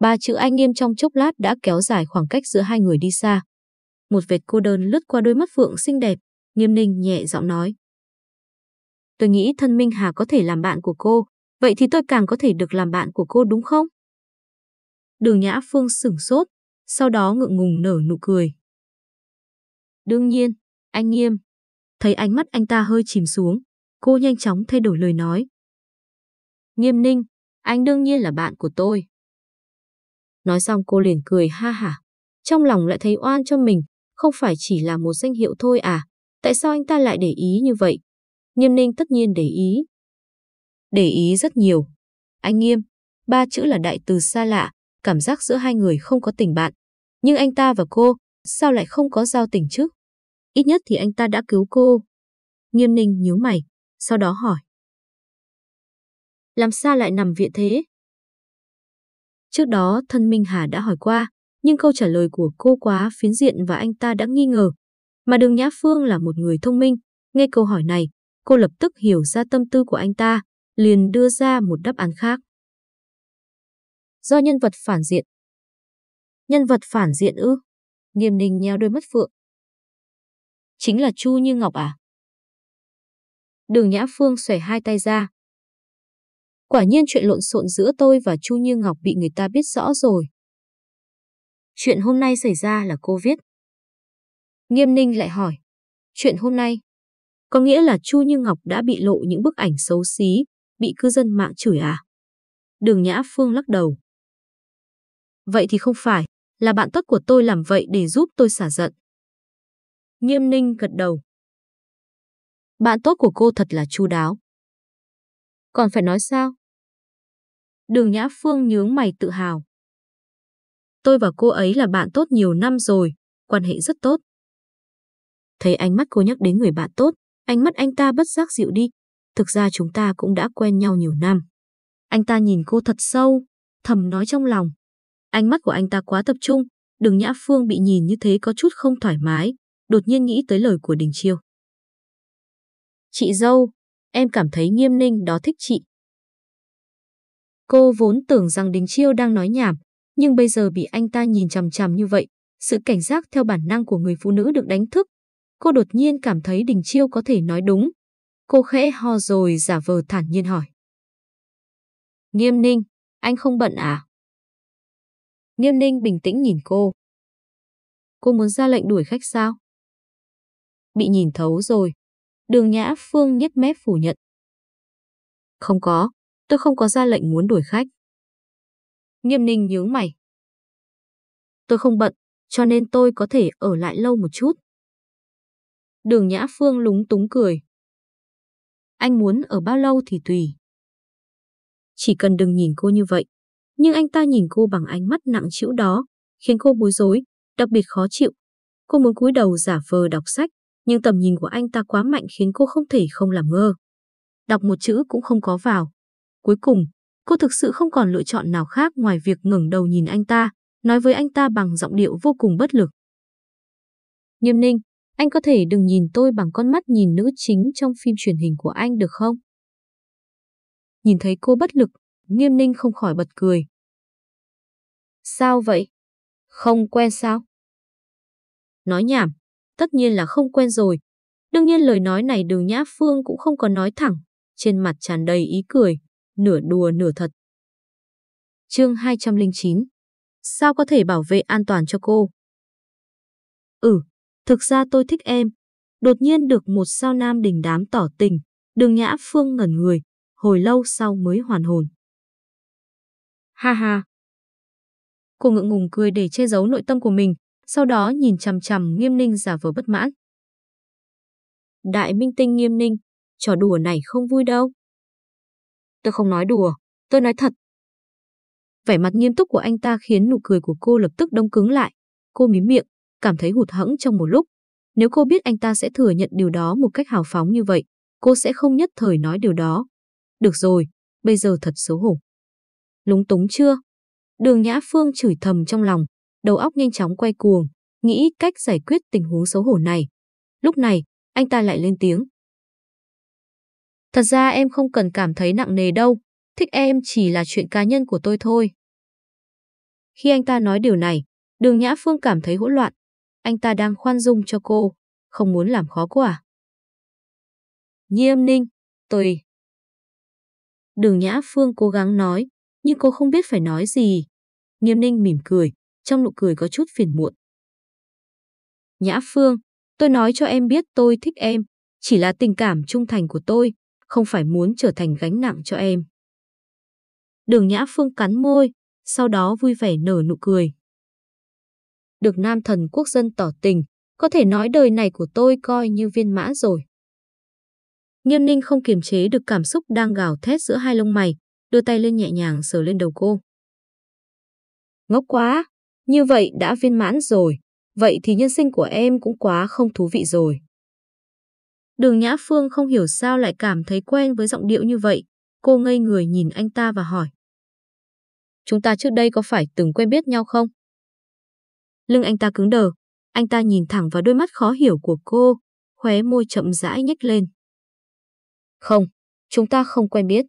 A: Ba chữ anh Nghiêm trong chốc lát đã kéo dài khoảng cách giữa hai người đi xa. Một vệt cô đơn lướt qua đôi mắt phượng xinh đẹp, Nghiêm Ninh nhẹ giọng nói. Tôi nghĩ thân Minh Hà có thể làm bạn của cô, vậy thì tôi càng có thể được làm bạn của cô đúng không? Đường Nhã Phương sửng sốt, sau đó ngượng ngùng nở nụ cười. Đương nhiên, anh nghiêm. Thấy ánh mắt anh ta hơi chìm xuống, cô nhanh chóng thay đổi lời nói. Nghiêm ninh, anh đương nhiên là bạn của tôi. Nói xong cô liền cười ha hả. Trong lòng lại thấy oan cho mình, không phải chỉ là một danh hiệu thôi à, tại sao anh ta lại để ý như vậy? Nghiêm ninh tất nhiên để ý. Để ý rất nhiều. Anh nghiêm, ba chữ là đại từ xa lạ, cảm giác giữa hai người không có tình bạn. Nhưng anh ta và cô, sao lại không có giao tình chứ? Ít nhất thì anh ta đã cứu cô. Nghiêm ninh nhíu mày, sau đó hỏi. Làm sao lại nằm viện thế? Trước đó thân Minh Hà đã hỏi qua, nhưng câu trả lời của cô quá phiến diện và anh ta đã nghi ngờ. Mà đường Nhã Phương là một người thông minh, nghe câu hỏi này, cô lập tức hiểu ra tâm tư của anh ta, liền đưa ra một đáp án khác do nhân vật phản diện. Nhân vật phản diện ư? Nghiêm ninh nheo đôi mắt phượng. Chính là Chu Như Ngọc à? Đường Nhã Phương xòe hai tay ra. Quả nhiên chuyện lộn xộn giữa tôi và Chu Như Ngọc bị người ta biết rõ rồi. Chuyện hôm nay xảy ra là cô viết. Nghiêm ninh lại hỏi. Chuyện hôm nay? Có nghĩa là Chu Như Ngọc đã bị lộ những bức ảnh xấu xí, bị cư dân mạng chửi à? Đường Nhã Phương lắc đầu. Vậy thì không phải, là bạn tốt của tôi làm vậy để giúp tôi xả giận. Nghiêm ninh gật đầu. Bạn tốt của cô thật là chu đáo. Còn phải nói sao? Đường Nhã Phương nhướng mày tự hào. Tôi và cô ấy là bạn tốt nhiều năm rồi, quan hệ rất tốt. Thấy ánh mắt cô nhắc đến người bạn tốt, ánh mắt anh ta bất giác dịu đi. Thực ra chúng ta cũng đã quen nhau nhiều năm. Anh ta nhìn cô thật sâu, thầm nói trong lòng. Ánh mắt của anh ta quá tập trung, đường Nhã Phương bị nhìn như thế có chút không thoải mái, đột nhiên nghĩ tới lời của Đình Chiêu. Chị dâu, em cảm thấy nghiêm ninh đó thích chị. Cô vốn tưởng rằng Đình Chiêu đang nói nhảm, nhưng bây giờ bị anh ta nhìn chằm chằm như vậy, sự cảnh giác theo bản năng của người phụ nữ được đánh thức. Cô đột nhiên cảm thấy Đình Chiêu có thể nói đúng. Cô khẽ ho rồi giả vờ thản nhiên hỏi. Nghiêm ninh, anh không bận à? Nghiêm ninh bình tĩnh nhìn cô. Cô muốn ra lệnh đuổi khách sao? Bị nhìn thấu rồi. Đường Nhã Phương nhếch mép phủ nhận. Không có, tôi không có ra lệnh muốn đuổi khách. Nghiêm ninh nhướng mày. Tôi không bận, cho nên tôi có thể ở lại lâu một chút. Đường Nhã Phương lúng túng cười. anh muốn ở bao lâu thì tùy. Chỉ cần đừng nhìn cô như vậy. Nhưng anh ta nhìn cô bằng ánh mắt nặng trĩu đó, khiến cô bối rối, đặc biệt khó chịu. Cô muốn cúi đầu giả vờ đọc sách, nhưng tầm nhìn của anh ta quá mạnh khiến cô không thể không làm ngơ. Đọc một chữ cũng không có vào. Cuối cùng, cô thực sự không còn lựa chọn nào khác ngoài việc ngẩng đầu nhìn anh ta, nói với anh ta bằng giọng điệu vô cùng bất lực. Nghiêm ninh, anh có thể đừng nhìn tôi bằng con mắt nhìn nữ chính trong phim truyền hình của anh được không? Nhìn thấy cô bất lực, nghiêm ninh không khỏi bật cười. Sao vậy? Không quen sao? Nói nhảm, tất nhiên là không quen rồi. Đương nhiên lời nói này đường Nhã Phương cũng không có nói thẳng, trên mặt tràn đầy ý cười, nửa đùa nửa thật. Chương 209 Sao có thể bảo vệ an toàn cho cô? Ừ, thực ra tôi thích em. Đột nhiên được một sao nam đình đám tỏ tình, đường Nhã Phương ngẩn người, hồi lâu sau mới hoàn hồn. Ha ha. Cô ngượng ngùng cười để che giấu nội tâm của mình, sau đó nhìn chằm chằm nghiêm ninh giả vờ bất mãn. Đại minh tinh nghiêm ninh, trò đùa này không vui đâu. Tôi không nói đùa, tôi nói thật. Vẻ mặt nghiêm túc của anh ta khiến nụ cười của cô lập tức đông cứng lại. Cô mím miệng, cảm thấy hụt hẫng trong một lúc. Nếu cô biết anh ta sẽ thừa nhận điều đó một cách hào phóng như vậy, cô sẽ không nhất thời nói điều đó. Được rồi, bây giờ thật xấu hổ. Lúng túng chưa? Đường Nhã Phương chửi thầm trong lòng, đầu óc nhanh chóng quay cuồng, nghĩ cách giải quyết tình huống xấu hổ này. Lúc này, anh ta lại lên tiếng. Thật ra em không cần cảm thấy nặng nề đâu, thích em chỉ là chuyện cá nhân của tôi thôi. Khi anh ta nói điều này, đường Nhã Phương cảm thấy hỗn loạn. Anh ta đang khoan dung cho cô, không muốn làm khó cô à? Nhiêm ninh, tôi... Đường Nhã Phương cố gắng nói, nhưng cô không biết phải nói gì. Nghiêm ninh mỉm cười, trong nụ cười có chút phiền muộn. Nhã Phương, tôi nói cho em biết tôi thích em, chỉ là tình cảm trung thành của tôi, không phải muốn trở thành gánh nặng cho em. Đường Nhã Phương cắn môi, sau đó vui vẻ nở nụ cười. Được nam thần quốc dân tỏ tình, có thể nói đời này của tôi coi như viên mãn rồi. Nghiêm ninh không kiềm chế được cảm xúc đang gào thét giữa hai lông mày, đưa tay lên nhẹ nhàng sờ lên đầu cô. Ngốc quá, như vậy đã viên mãn rồi, vậy thì nhân sinh của em cũng quá không thú vị rồi. Đường Nhã Phương không hiểu sao lại cảm thấy quen với giọng điệu như vậy, cô ngây người nhìn anh ta và hỏi. Chúng ta trước đây có phải từng quen biết nhau không? Lưng anh ta cứng đờ, anh ta nhìn thẳng vào đôi mắt khó hiểu của cô, khóe môi chậm rãi nhếch lên. Không, chúng ta không quen biết.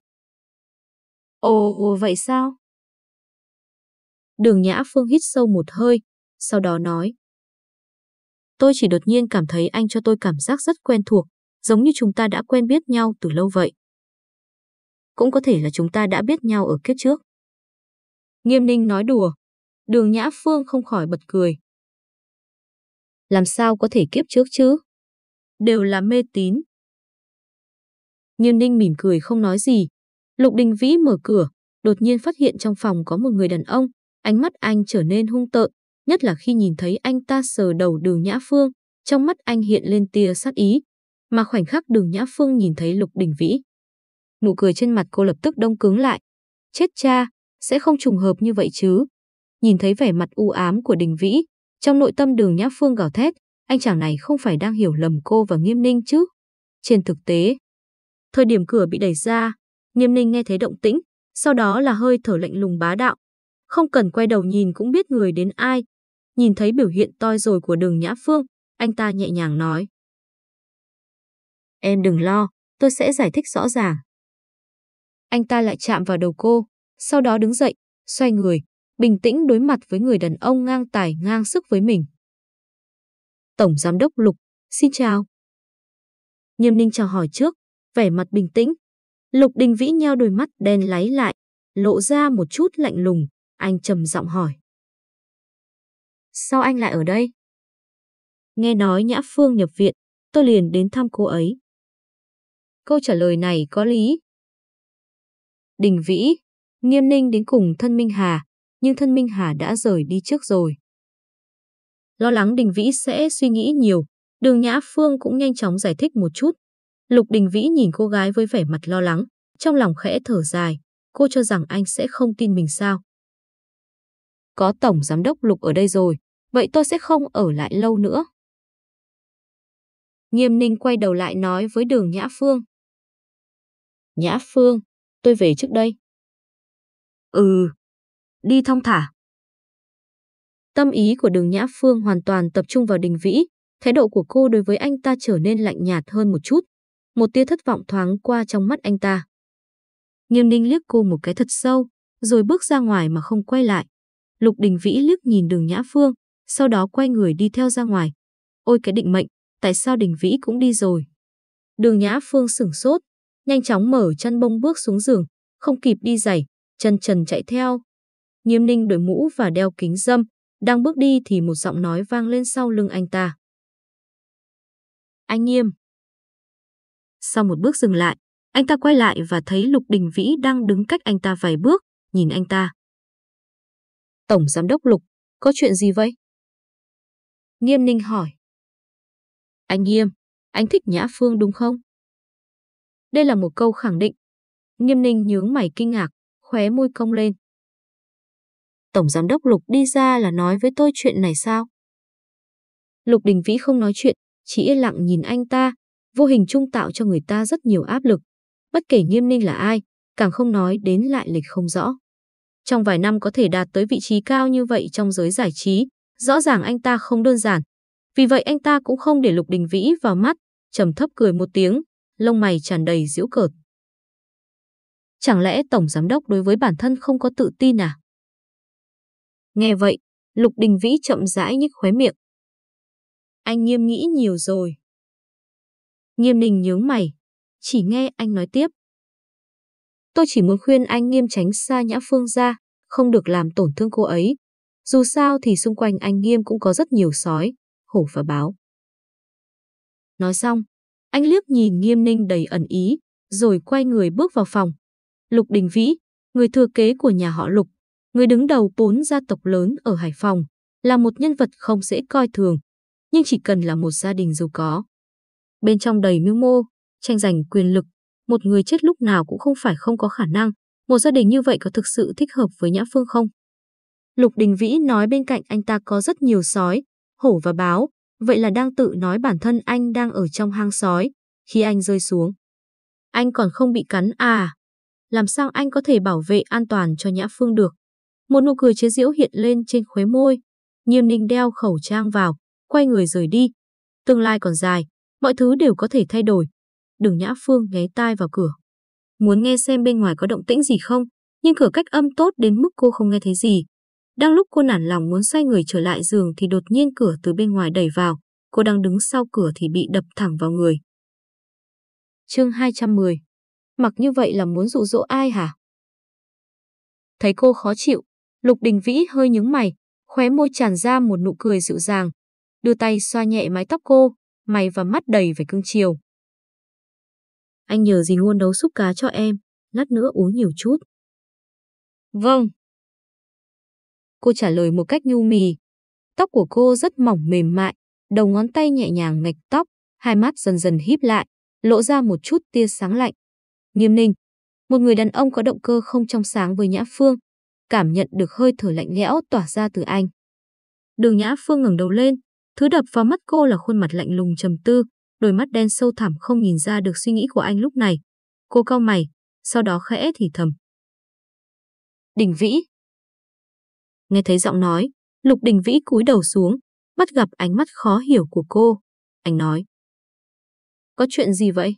A: Ồ, vậy sao? Đường Nhã Phương hít sâu một hơi, sau đó nói. Tôi chỉ đột nhiên cảm thấy anh cho tôi cảm giác rất quen thuộc, giống như chúng ta đã quen biết nhau từ lâu vậy. Cũng có thể là chúng ta đã biết nhau ở kiếp trước. Nghiêm ninh nói đùa. Đường Nhã Phương không khỏi bật cười. Làm sao có thể kiếp trước chứ? Đều là mê tín. Nghiêm ninh mỉm cười không nói gì. Lục Đình Vĩ mở cửa, đột nhiên phát hiện trong phòng có một người đàn ông, ánh mắt anh trở nên hung tợn, nhất là khi nhìn thấy anh ta sờ đầu đường Nhã Phương, trong mắt anh hiện lên tia sát ý, mà khoảnh khắc đường Nhã Phương nhìn thấy Lục Đình Vĩ. Nụ cười trên mặt cô lập tức đông cứng lại. Chết cha, sẽ không trùng hợp như vậy chứ. Nhìn thấy vẻ mặt u ám của Đình Vĩ, trong nội tâm đường Nhã Phương gào thét, anh chàng này không phải đang hiểu lầm cô và Nghiêm Ninh chứ. Trên thực tế, thời điểm cửa bị đẩy ra, Nghiêm Ninh nghe thấy động tĩnh, sau đó là hơi thở lạnh lùng bá đạo. Không cần quay đầu nhìn cũng biết người đến ai. Nhìn thấy biểu hiện toi rồi của đường Nhã Phương, anh ta nhẹ nhàng nói. Em đừng lo, tôi sẽ giải thích rõ ràng. Anh ta lại chạm vào đầu cô, sau đó đứng dậy, xoay người, bình tĩnh đối mặt với người đàn ông ngang tài ngang sức với mình. Tổng Giám đốc Lục, xin chào. Nghiêm ninh chào hỏi trước, vẻ mặt bình tĩnh. Lục Đình Vĩ nheo đôi mắt đen láy lại, lộ ra một chút lạnh lùng, anh trầm giọng hỏi. Sao anh lại ở đây? Nghe nói Nhã Phương nhập viện, tôi liền đến thăm cô ấy. Câu trả lời này có lý. Đình Vĩ, Nghiêm Ninh đến cùng thân Minh Hà, nhưng thân Minh Hà đã rời đi trước rồi. Lo lắng Đình Vĩ sẽ suy nghĩ nhiều, đường Nhã Phương cũng nhanh chóng giải thích một chút. Lục Đình Vĩ nhìn cô gái với vẻ mặt lo lắng, trong lòng khẽ thở dài, cô cho rằng anh sẽ không tin mình sao. Có Tổng Giám đốc Lục ở đây rồi, vậy tôi sẽ không ở lại lâu nữa. Nghiêm ninh quay đầu lại nói với đường Nhã Phương. Nhã Phương, tôi về trước đây. Ừ, đi thong thả. Tâm ý của đường Nhã Phương hoàn toàn tập trung vào đình vĩ, thái độ của cô đối với anh ta trở nên lạnh nhạt hơn một chút. Một tia thất vọng thoáng qua trong mắt anh ta. Nghiêm ninh liếc cô một cái thật sâu, rồi bước ra ngoài mà không quay lại. Lục đình vĩ liếc nhìn đường Nhã Phương, sau đó quay người đi theo ra ngoài. Ôi cái định mệnh, tại sao đình vĩ cũng đi rồi? Đường Nhã Phương sửng sốt, nhanh chóng mở chân bông bước xuống giường, không kịp đi giày, chân trần chạy theo. Nghiêm ninh đội mũ và đeo kính dâm, đang bước đi thì một giọng nói vang lên sau lưng anh ta. Anh Nghiêm. Sau một bước dừng lại, anh ta quay lại và thấy Lục Đình Vĩ đang đứng cách anh ta vài bước, nhìn anh ta. Tổng Giám đốc Lục, có chuyện gì vậy? Nghiêm ninh hỏi. Anh Nghiêm, anh thích Nhã Phương đúng không? Đây là một câu khẳng định. Nghiêm ninh nhướng mày kinh ngạc, khóe môi cong lên. Tổng giám đốc Lục đi ra là nói với tôi chuyện này sao? Lục Đình Vĩ không nói chuyện, chỉ yên lặng nhìn anh ta, vô hình trung tạo cho người ta rất nhiều áp lực. Bất kể nghiêm ninh là ai, càng không nói đến lại lịch không rõ. Trong vài năm có thể đạt tới vị trí cao như vậy trong giới giải trí, rõ ràng anh ta không đơn giản. Vì vậy anh ta cũng không để Lục Đình Vĩ vào mắt, trầm thấp cười một tiếng, lông mày tràn đầy giễu cợt. Chẳng lẽ Tổng Giám đốc đối với bản thân không có tự tin à? Nghe vậy, Lục Đình Vĩ chậm rãi nhếch khóe miệng. Anh nghiêm nghĩ nhiều rồi. Nghiêm đình nhướng mày, chỉ nghe anh nói tiếp. Tôi chỉ muốn khuyên anh nghiêm tránh xa Nhã Phương ra, không được làm tổn thương cô ấy. Dù sao thì xung quanh anh nghiêm cũng có rất nhiều sói, hổ và báo. Nói xong, anh liếc nhìn nghiêm ninh đầy ẩn ý, rồi quay người bước vào phòng. Lục Đình Vĩ, người thừa kế của nhà họ Lục, người đứng đầu bốn gia tộc lớn ở Hải Phòng, là một nhân vật không dễ coi thường, nhưng chỉ cần là một gia đình giàu có. Bên trong đầy mưu mô, tranh giành quyền lực, một người chết lúc nào cũng không phải không có khả năng. Một gia đình như vậy có thực sự thích hợp với Nhã Phương không? Lục Đình Vĩ nói bên cạnh anh ta có rất nhiều sói, hổ và báo, vậy là đang tự nói bản thân anh đang ở trong hang sói, khi anh rơi xuống. Anh còn không bị cắn à? Làm sao anh có thể bảo vệ an toàn cho Nhã Phương được? Một nụ cười chế giễu hiện lên trên khuế môi. Nghiêm ninh đeo khẩu trang vào, quay người rời đi. Tương lai còn dài, mọi thứ đều có thể thay đổi. Đường Nhã Phương ghé tai vào cửa. Muốn nghe xem bên ngoài có động tĩnh gì không, nhưng cửa cách âm tốt đến mức cô không nghe thấy gì. Đang lúc cô nản lòng muốn xoay người trở lại giường thì đột nhiên cửa từ bên ngoài đẩy vào. Cô đang đứng sau cửa thì bị đập thẳng vào người. Chương 210 Mặc như vậy là muốn dụ dỗ ai hả? Thấy cô khó chịu, Lục Đình Vĩ hơi nhướng mày, khóe môi tràn ra một nụ cười dịu dàng, đưa tay xoa nhẹ mái tóc cô, mày và mắt đầy vẻ cưng chiều. Anh nhờ gì Ngôn nấu súp cá cho em, lát nữa uống nhiều chút. Vâng. Cô trả lời một cách nhu mì. Tóc của cô rất mỏng mềm mại, đầu ngón tay nhẹ nhàng ngạch tóc, hai mắt dần dần híp lại, lộ ra một chút tia sáng lạnh. Nghiêm ninh, một người đàn ông có động cơ không trong sáng với Nhã Phương, cảm nhận được hơi thở lạnh lẽo tỏa ra từ anh. Đường Nhã Phương ngẩng đầu lên, thứ đập vào mắt cô là khuôn mặt lạnh lùng trầm tư, đôi mắt đen sâu thẳm không nhìn ra được suy nghĩ của anh lúc này. Cô cau mày, sau đó khẽ thì thầm. Đình Vĩ. Nghe thấy giọng nói, Lục Đình Vĩ cúi đầu xuống, bắt gặp ánh mắt khó hiểu của cô. Anh nói. Có chuyện gì vậy?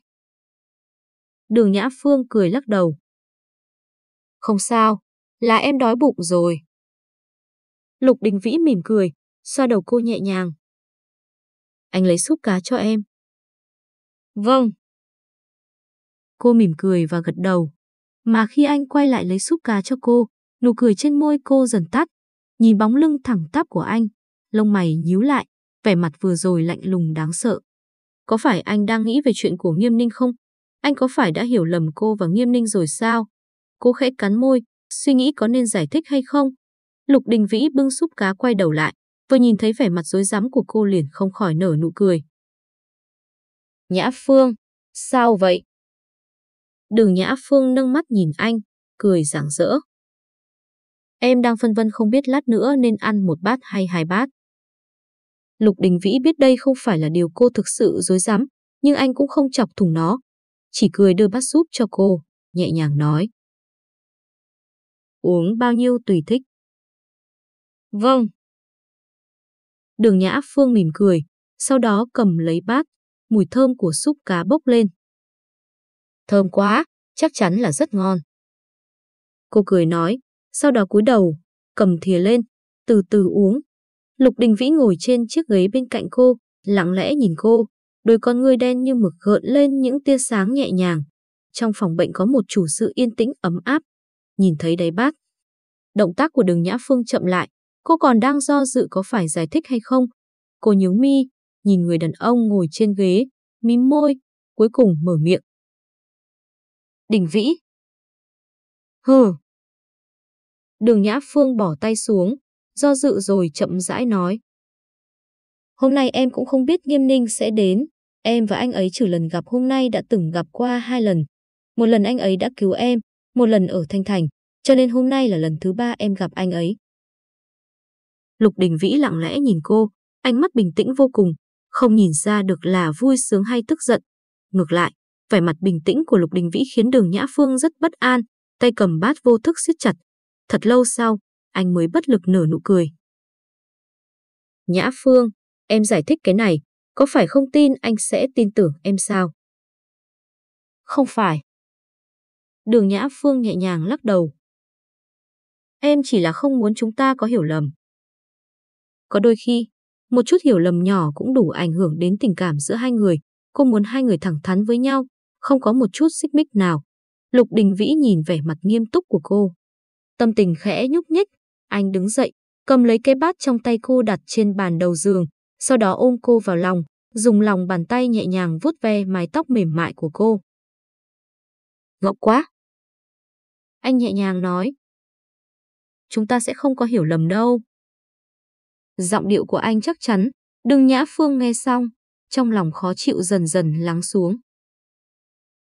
A: Đường Nhã Phương cười lắc đầu. Không sao, là em đói bụng rồi. Lục Đình Vĩ mỉm cười, xoa đầu cô nhẹ nhàng. Anh lấy súp cá cho em. Vâng. Cô mỉm cười và gật đầu. Mà khi anh quay lại lấy súp cá cho cô, nụ cười trên môi cô dần tắt. Nhìn bóng lưng thẳng tắp của anh, lông mày nhíu lại, vẻ mặt vừa rồi lạnh lùng đáng sợ. Có phải anh đang nghĩ về chuyện của Nghiêm Ninh không? Anh có phải đã hiểu lầm cô và Nghiêm Ninh rồi sao? Cô khẽ cắn môi, suy nghĩ có nên giải thích hay không. Lục Đình Vĩ bưng súp cá quay đầu lại, vừa nhìn thấy vẻ mặt rối rắm của cô liền không khỏi nở nụ cười. Nhã Phương, Sao vậy? Đường Nhã Phương nâng mắt nhìn anh, cười rạng rỡ. Em đang phân vân không biết lát nữa nên ăn một bát hay hai bát. Lục Đình Vĩ biết đây không phải là điều cô thực sự dối dám, nhưng anh cũng không chọc thùng nó. Chỉ cười đưa bát súp cho cô, nhẹ nhàng nói. Uống bao nhiêu tùy thích. Vâng. Đường Nhã Phương mỉm cười, sau đó cầm lấy bát, mùi thơm của súp cá bốc lên. Thơm quá, chắc chắn là rất ngon. Cô cười nói, sau đó cúi đầu, cầm thìa lên, từ từ uống. Lục Đình Vĩ ngồi trên chiếc ghế bên cạnh cô, lặng lẽ nhìn cô, đôi con ngươi đen như mực gợn lên những tia sáng nhẹ nhàng. Trong phòng bệnh có một chủ sự yên tĩnh ấm áp, nhìn thấy đáy bát. Động tác của đường Nhã Phương chậm lại, cô còn đang do dự có phải giải thích hay không. Cô nhướng mi, nhìn người đàn ông ngồi trên ghế, mím môi, cuối cùng mở miệng. Đình Vĩ. Hừ. Đường Nhã Phương bỏ tay xuống, do dự rồi chậm rãi nói. Hôm nay em cũng không biết Nghiêm Ninh sẽ đến. Em và anh ấy trừ lần gặp hôm nay đã từng gặp qua hai lần. Một lần anh ấy đã cứu em, một lần ở Thanh Thành, cho nên hôm nay là lần thứ ba em gặp anh ấy. Lục Đình Vĩ lặng lẽ nhìn cô, ánh mắt bình tĩnh vô cùng, không nhìn ra được là vui sướng hay tức giận. Ngược lại, vẻ mặt bình tĩnh của Lục Đình Vĩ khiến đường Nhã Phương rất bất an, tay cầm bát vô thức siết chặt. Thật lâu sau, anh mới bất lực nở nụ cười. Nhã Phương, em giải thích cái này, có phải không tin anh sẽ tin tưởng em sao? Không phải. Đường Nhã Phương nhẹ nhàng lắc đầu. Em chỉ là không muốn chúng ta có hiểu lầm. Có đôi khi, một chút hiểu lầm nhỏ cũng đủ ảnh hưởng đến tình cảm giữa hai người. Cô muốn hai người thẳng thắn với nhau, không có một chút xích mích nào. Lục Đình Vĩ nhìn vẻ mặt nghiêm túc của cô. Tâm tình khẽ nhúc nhích, anh đứng dậy, cầm lấy cái bát trong tay cô đặt trên bàn đầu giường, sau đó ôm cô vào lòng, dùng lòng bàn tay nhẹ nhàng vuốt ve mái tóc mềm mại của cô. Ngọc quá! Anh nhẹ nhàng nói. Chúng ta sẽ không có hiểu lầm đâu. Giọng điệu của anh chắc chắn, đừng nhã phương nghe xong, trong lòng khó chịu dần dần lắng xuống.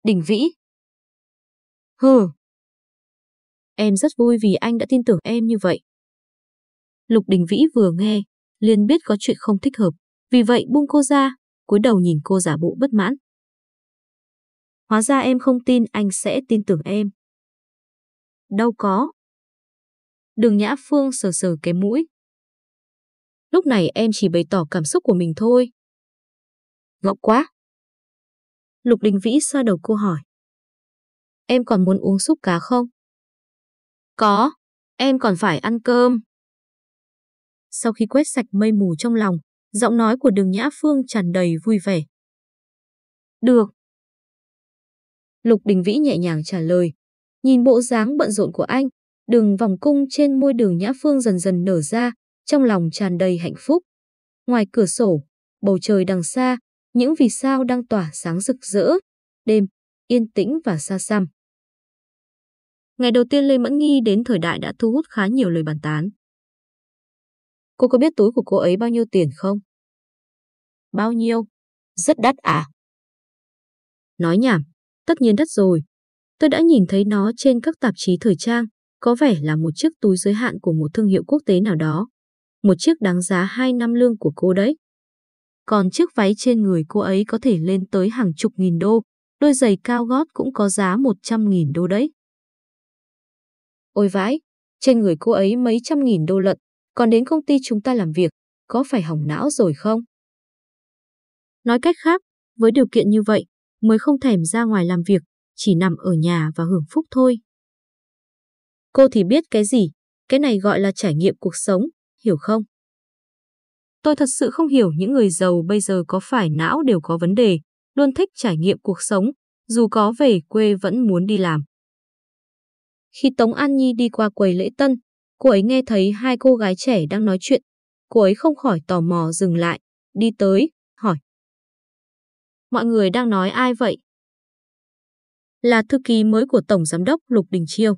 A: Đình Vĩ. Hừ. Em rất vui vì anh đã tin tưởng em như vậy. Lục Đình Vĩ vừa nghe, liền biết có chuyện không thích hợp, vì vậy buông cô ra, cúi đầu nhìn cô giả bộ bất mãn. Hóa ra em không tin anh sẽ tin tưởng em. Đâu có. Đường Nhã Phương sờ sờ cái mũi. Lúc này em chỉ bày tỏ cảm xúc của mình thôi. Ngọc quá. Lục Đình Vĩ xoa đầu cô hỏi. Em còn muốn uống súp cá không? Có, em còn phải ăn cơm. Sau khi quét sạch mây mù trong lòng, giọng nói của đường Nhã Phương tràn đầy vui vẻ. Được. Lục Đình Vĩ nhẹ nhàng trả lời. Nhìn bộ dáng bận rộn của anh, đường vòng cung trên môi đường Nhã Phương dần dần nở ra, trong lòng tràn đầy hạnh phúc. Ngoài cửa sổ, bầu trời đằng xa, những vì sao đang tỏa sáng rực rỡ, đêm, yên tĩnh và xa xăm. Ngày đầu tiên Lê Mẫn Nghi đến thời đại đã thu hút khá nhiều lời bàn tán. Cô có biết túi của cô ấy bao nhiêu tiền không? Bao nhiêu? Rất đắt à? Nói nhảm, tất nhiên đắt rồi. Tôi đã nhìn thấy nó trên các tạp chí thời trang, có vẻ là một chiếc túi giới hạn của một thương hiệu quốc tế nào đó. Một chiếc đáng giá 2 năm lương của cô đấy. Còn chiếc váy trên người cô ấy có thể lên tới hàng chục nghìn đô, đôi giày cao gót cũng có giá 100 nghìn đô đấy. Ôi vãi, trên người cô ấy mấy trăm nghìn đô lận, còn đến công ty chúng ta làm việc, có phải hỏng não rồi không? Nói cách khác, với điều kiện như vậy, mới không thèm ra ngoài làm việc, chỉ nằm ở nhà và hưởng phúc thôi. Cô thì biết cái gì, cái này gọi là trải nghiệm cuộc sống, hiểu không? Tôi thật sự không hiểu những người giàu bây giờ có phải não đều có vấn đề, luôn thích trải nghiệm cuộc sống, dù có về quê vẫn muốn đi làm. Khi Tống An Nhi đi qua quầy lễ tân, cô ấy nghe thấy hai cô gái trẻ đang nói chuyện. Cô ấy không khỏi tò mò dừng lại, đi tới, hỏi. Mọi người đang nói ai vậy? Là thư ký mới của Tổng Giám đốc Lục Đình Chiêu.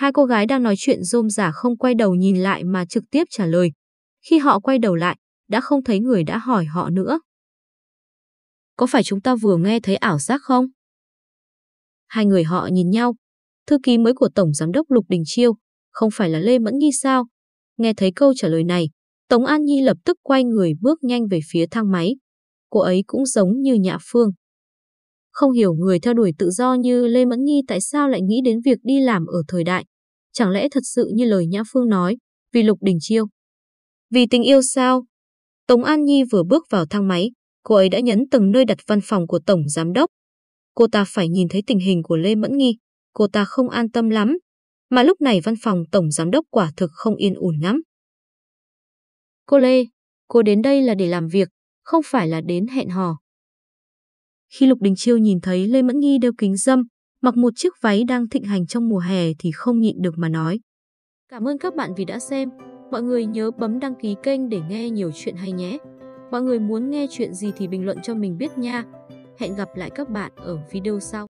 A: Hai cô gái đang nói chuyện rôm giả không quay đầu nhìn lại mà trực tiếp trả lời. Khi họ quay đầu lại, đã không thấy người đã hỏi họ nữa. có phải chúng ta vừa nghe thấy ảo giác không? Hai người họ nhìn nhau. Thư ký mới của Tổng Giám đốc Lục Đình Chiêu, không phải là Lê Mẫn Nhi sao? Nghe thấy câu trả lời này, Tống An Nhi lập tức quay người bước nhanh về phía thang máy. Cô ấy cũng giống như Nhã Phương. Không hiểu người theo đuổi tự do như Lê Mẫn Nhi tại sao lại nghĩ đến việc đi làm ở thời đại. Chẳng lẽ thật sự như lời Nhã Phương nói, vì Lục Đình Chiêu? Vì tình yêu sao? Tống An Nhi vừa bước vào thang máy, cô ấy đã nhấn từng nơi đặt văn phòng của Tổng Giám đốc. Cô ta phải nhìn thấy tình hình của Lê Mẫn nghi cô ta không an tâm lắm. Mà lúc này văn phòng Tổng Giám đốc quả thực không yên ổn lắm. Cô Lê, cô đến đây là để làm việc, không phải là đến hẹn hò. Khi Lục Đình Chiêu nhìn thấy Lê Mẫn nghi đeo kính dâm, mặc một chiếc váy đang thịnh hành trong mùa hè thì không nhịn được mà nói. Cảm ơn các bạn vì đã xem. Mọi người nhớ bấm đăng ký kênh để nghe nhiều chuyện hay nhé. Mọi người muốn nghe chuyện gì thì bình luận cho mình biết nha. Hẹn gặp lại các bạn ở video sau.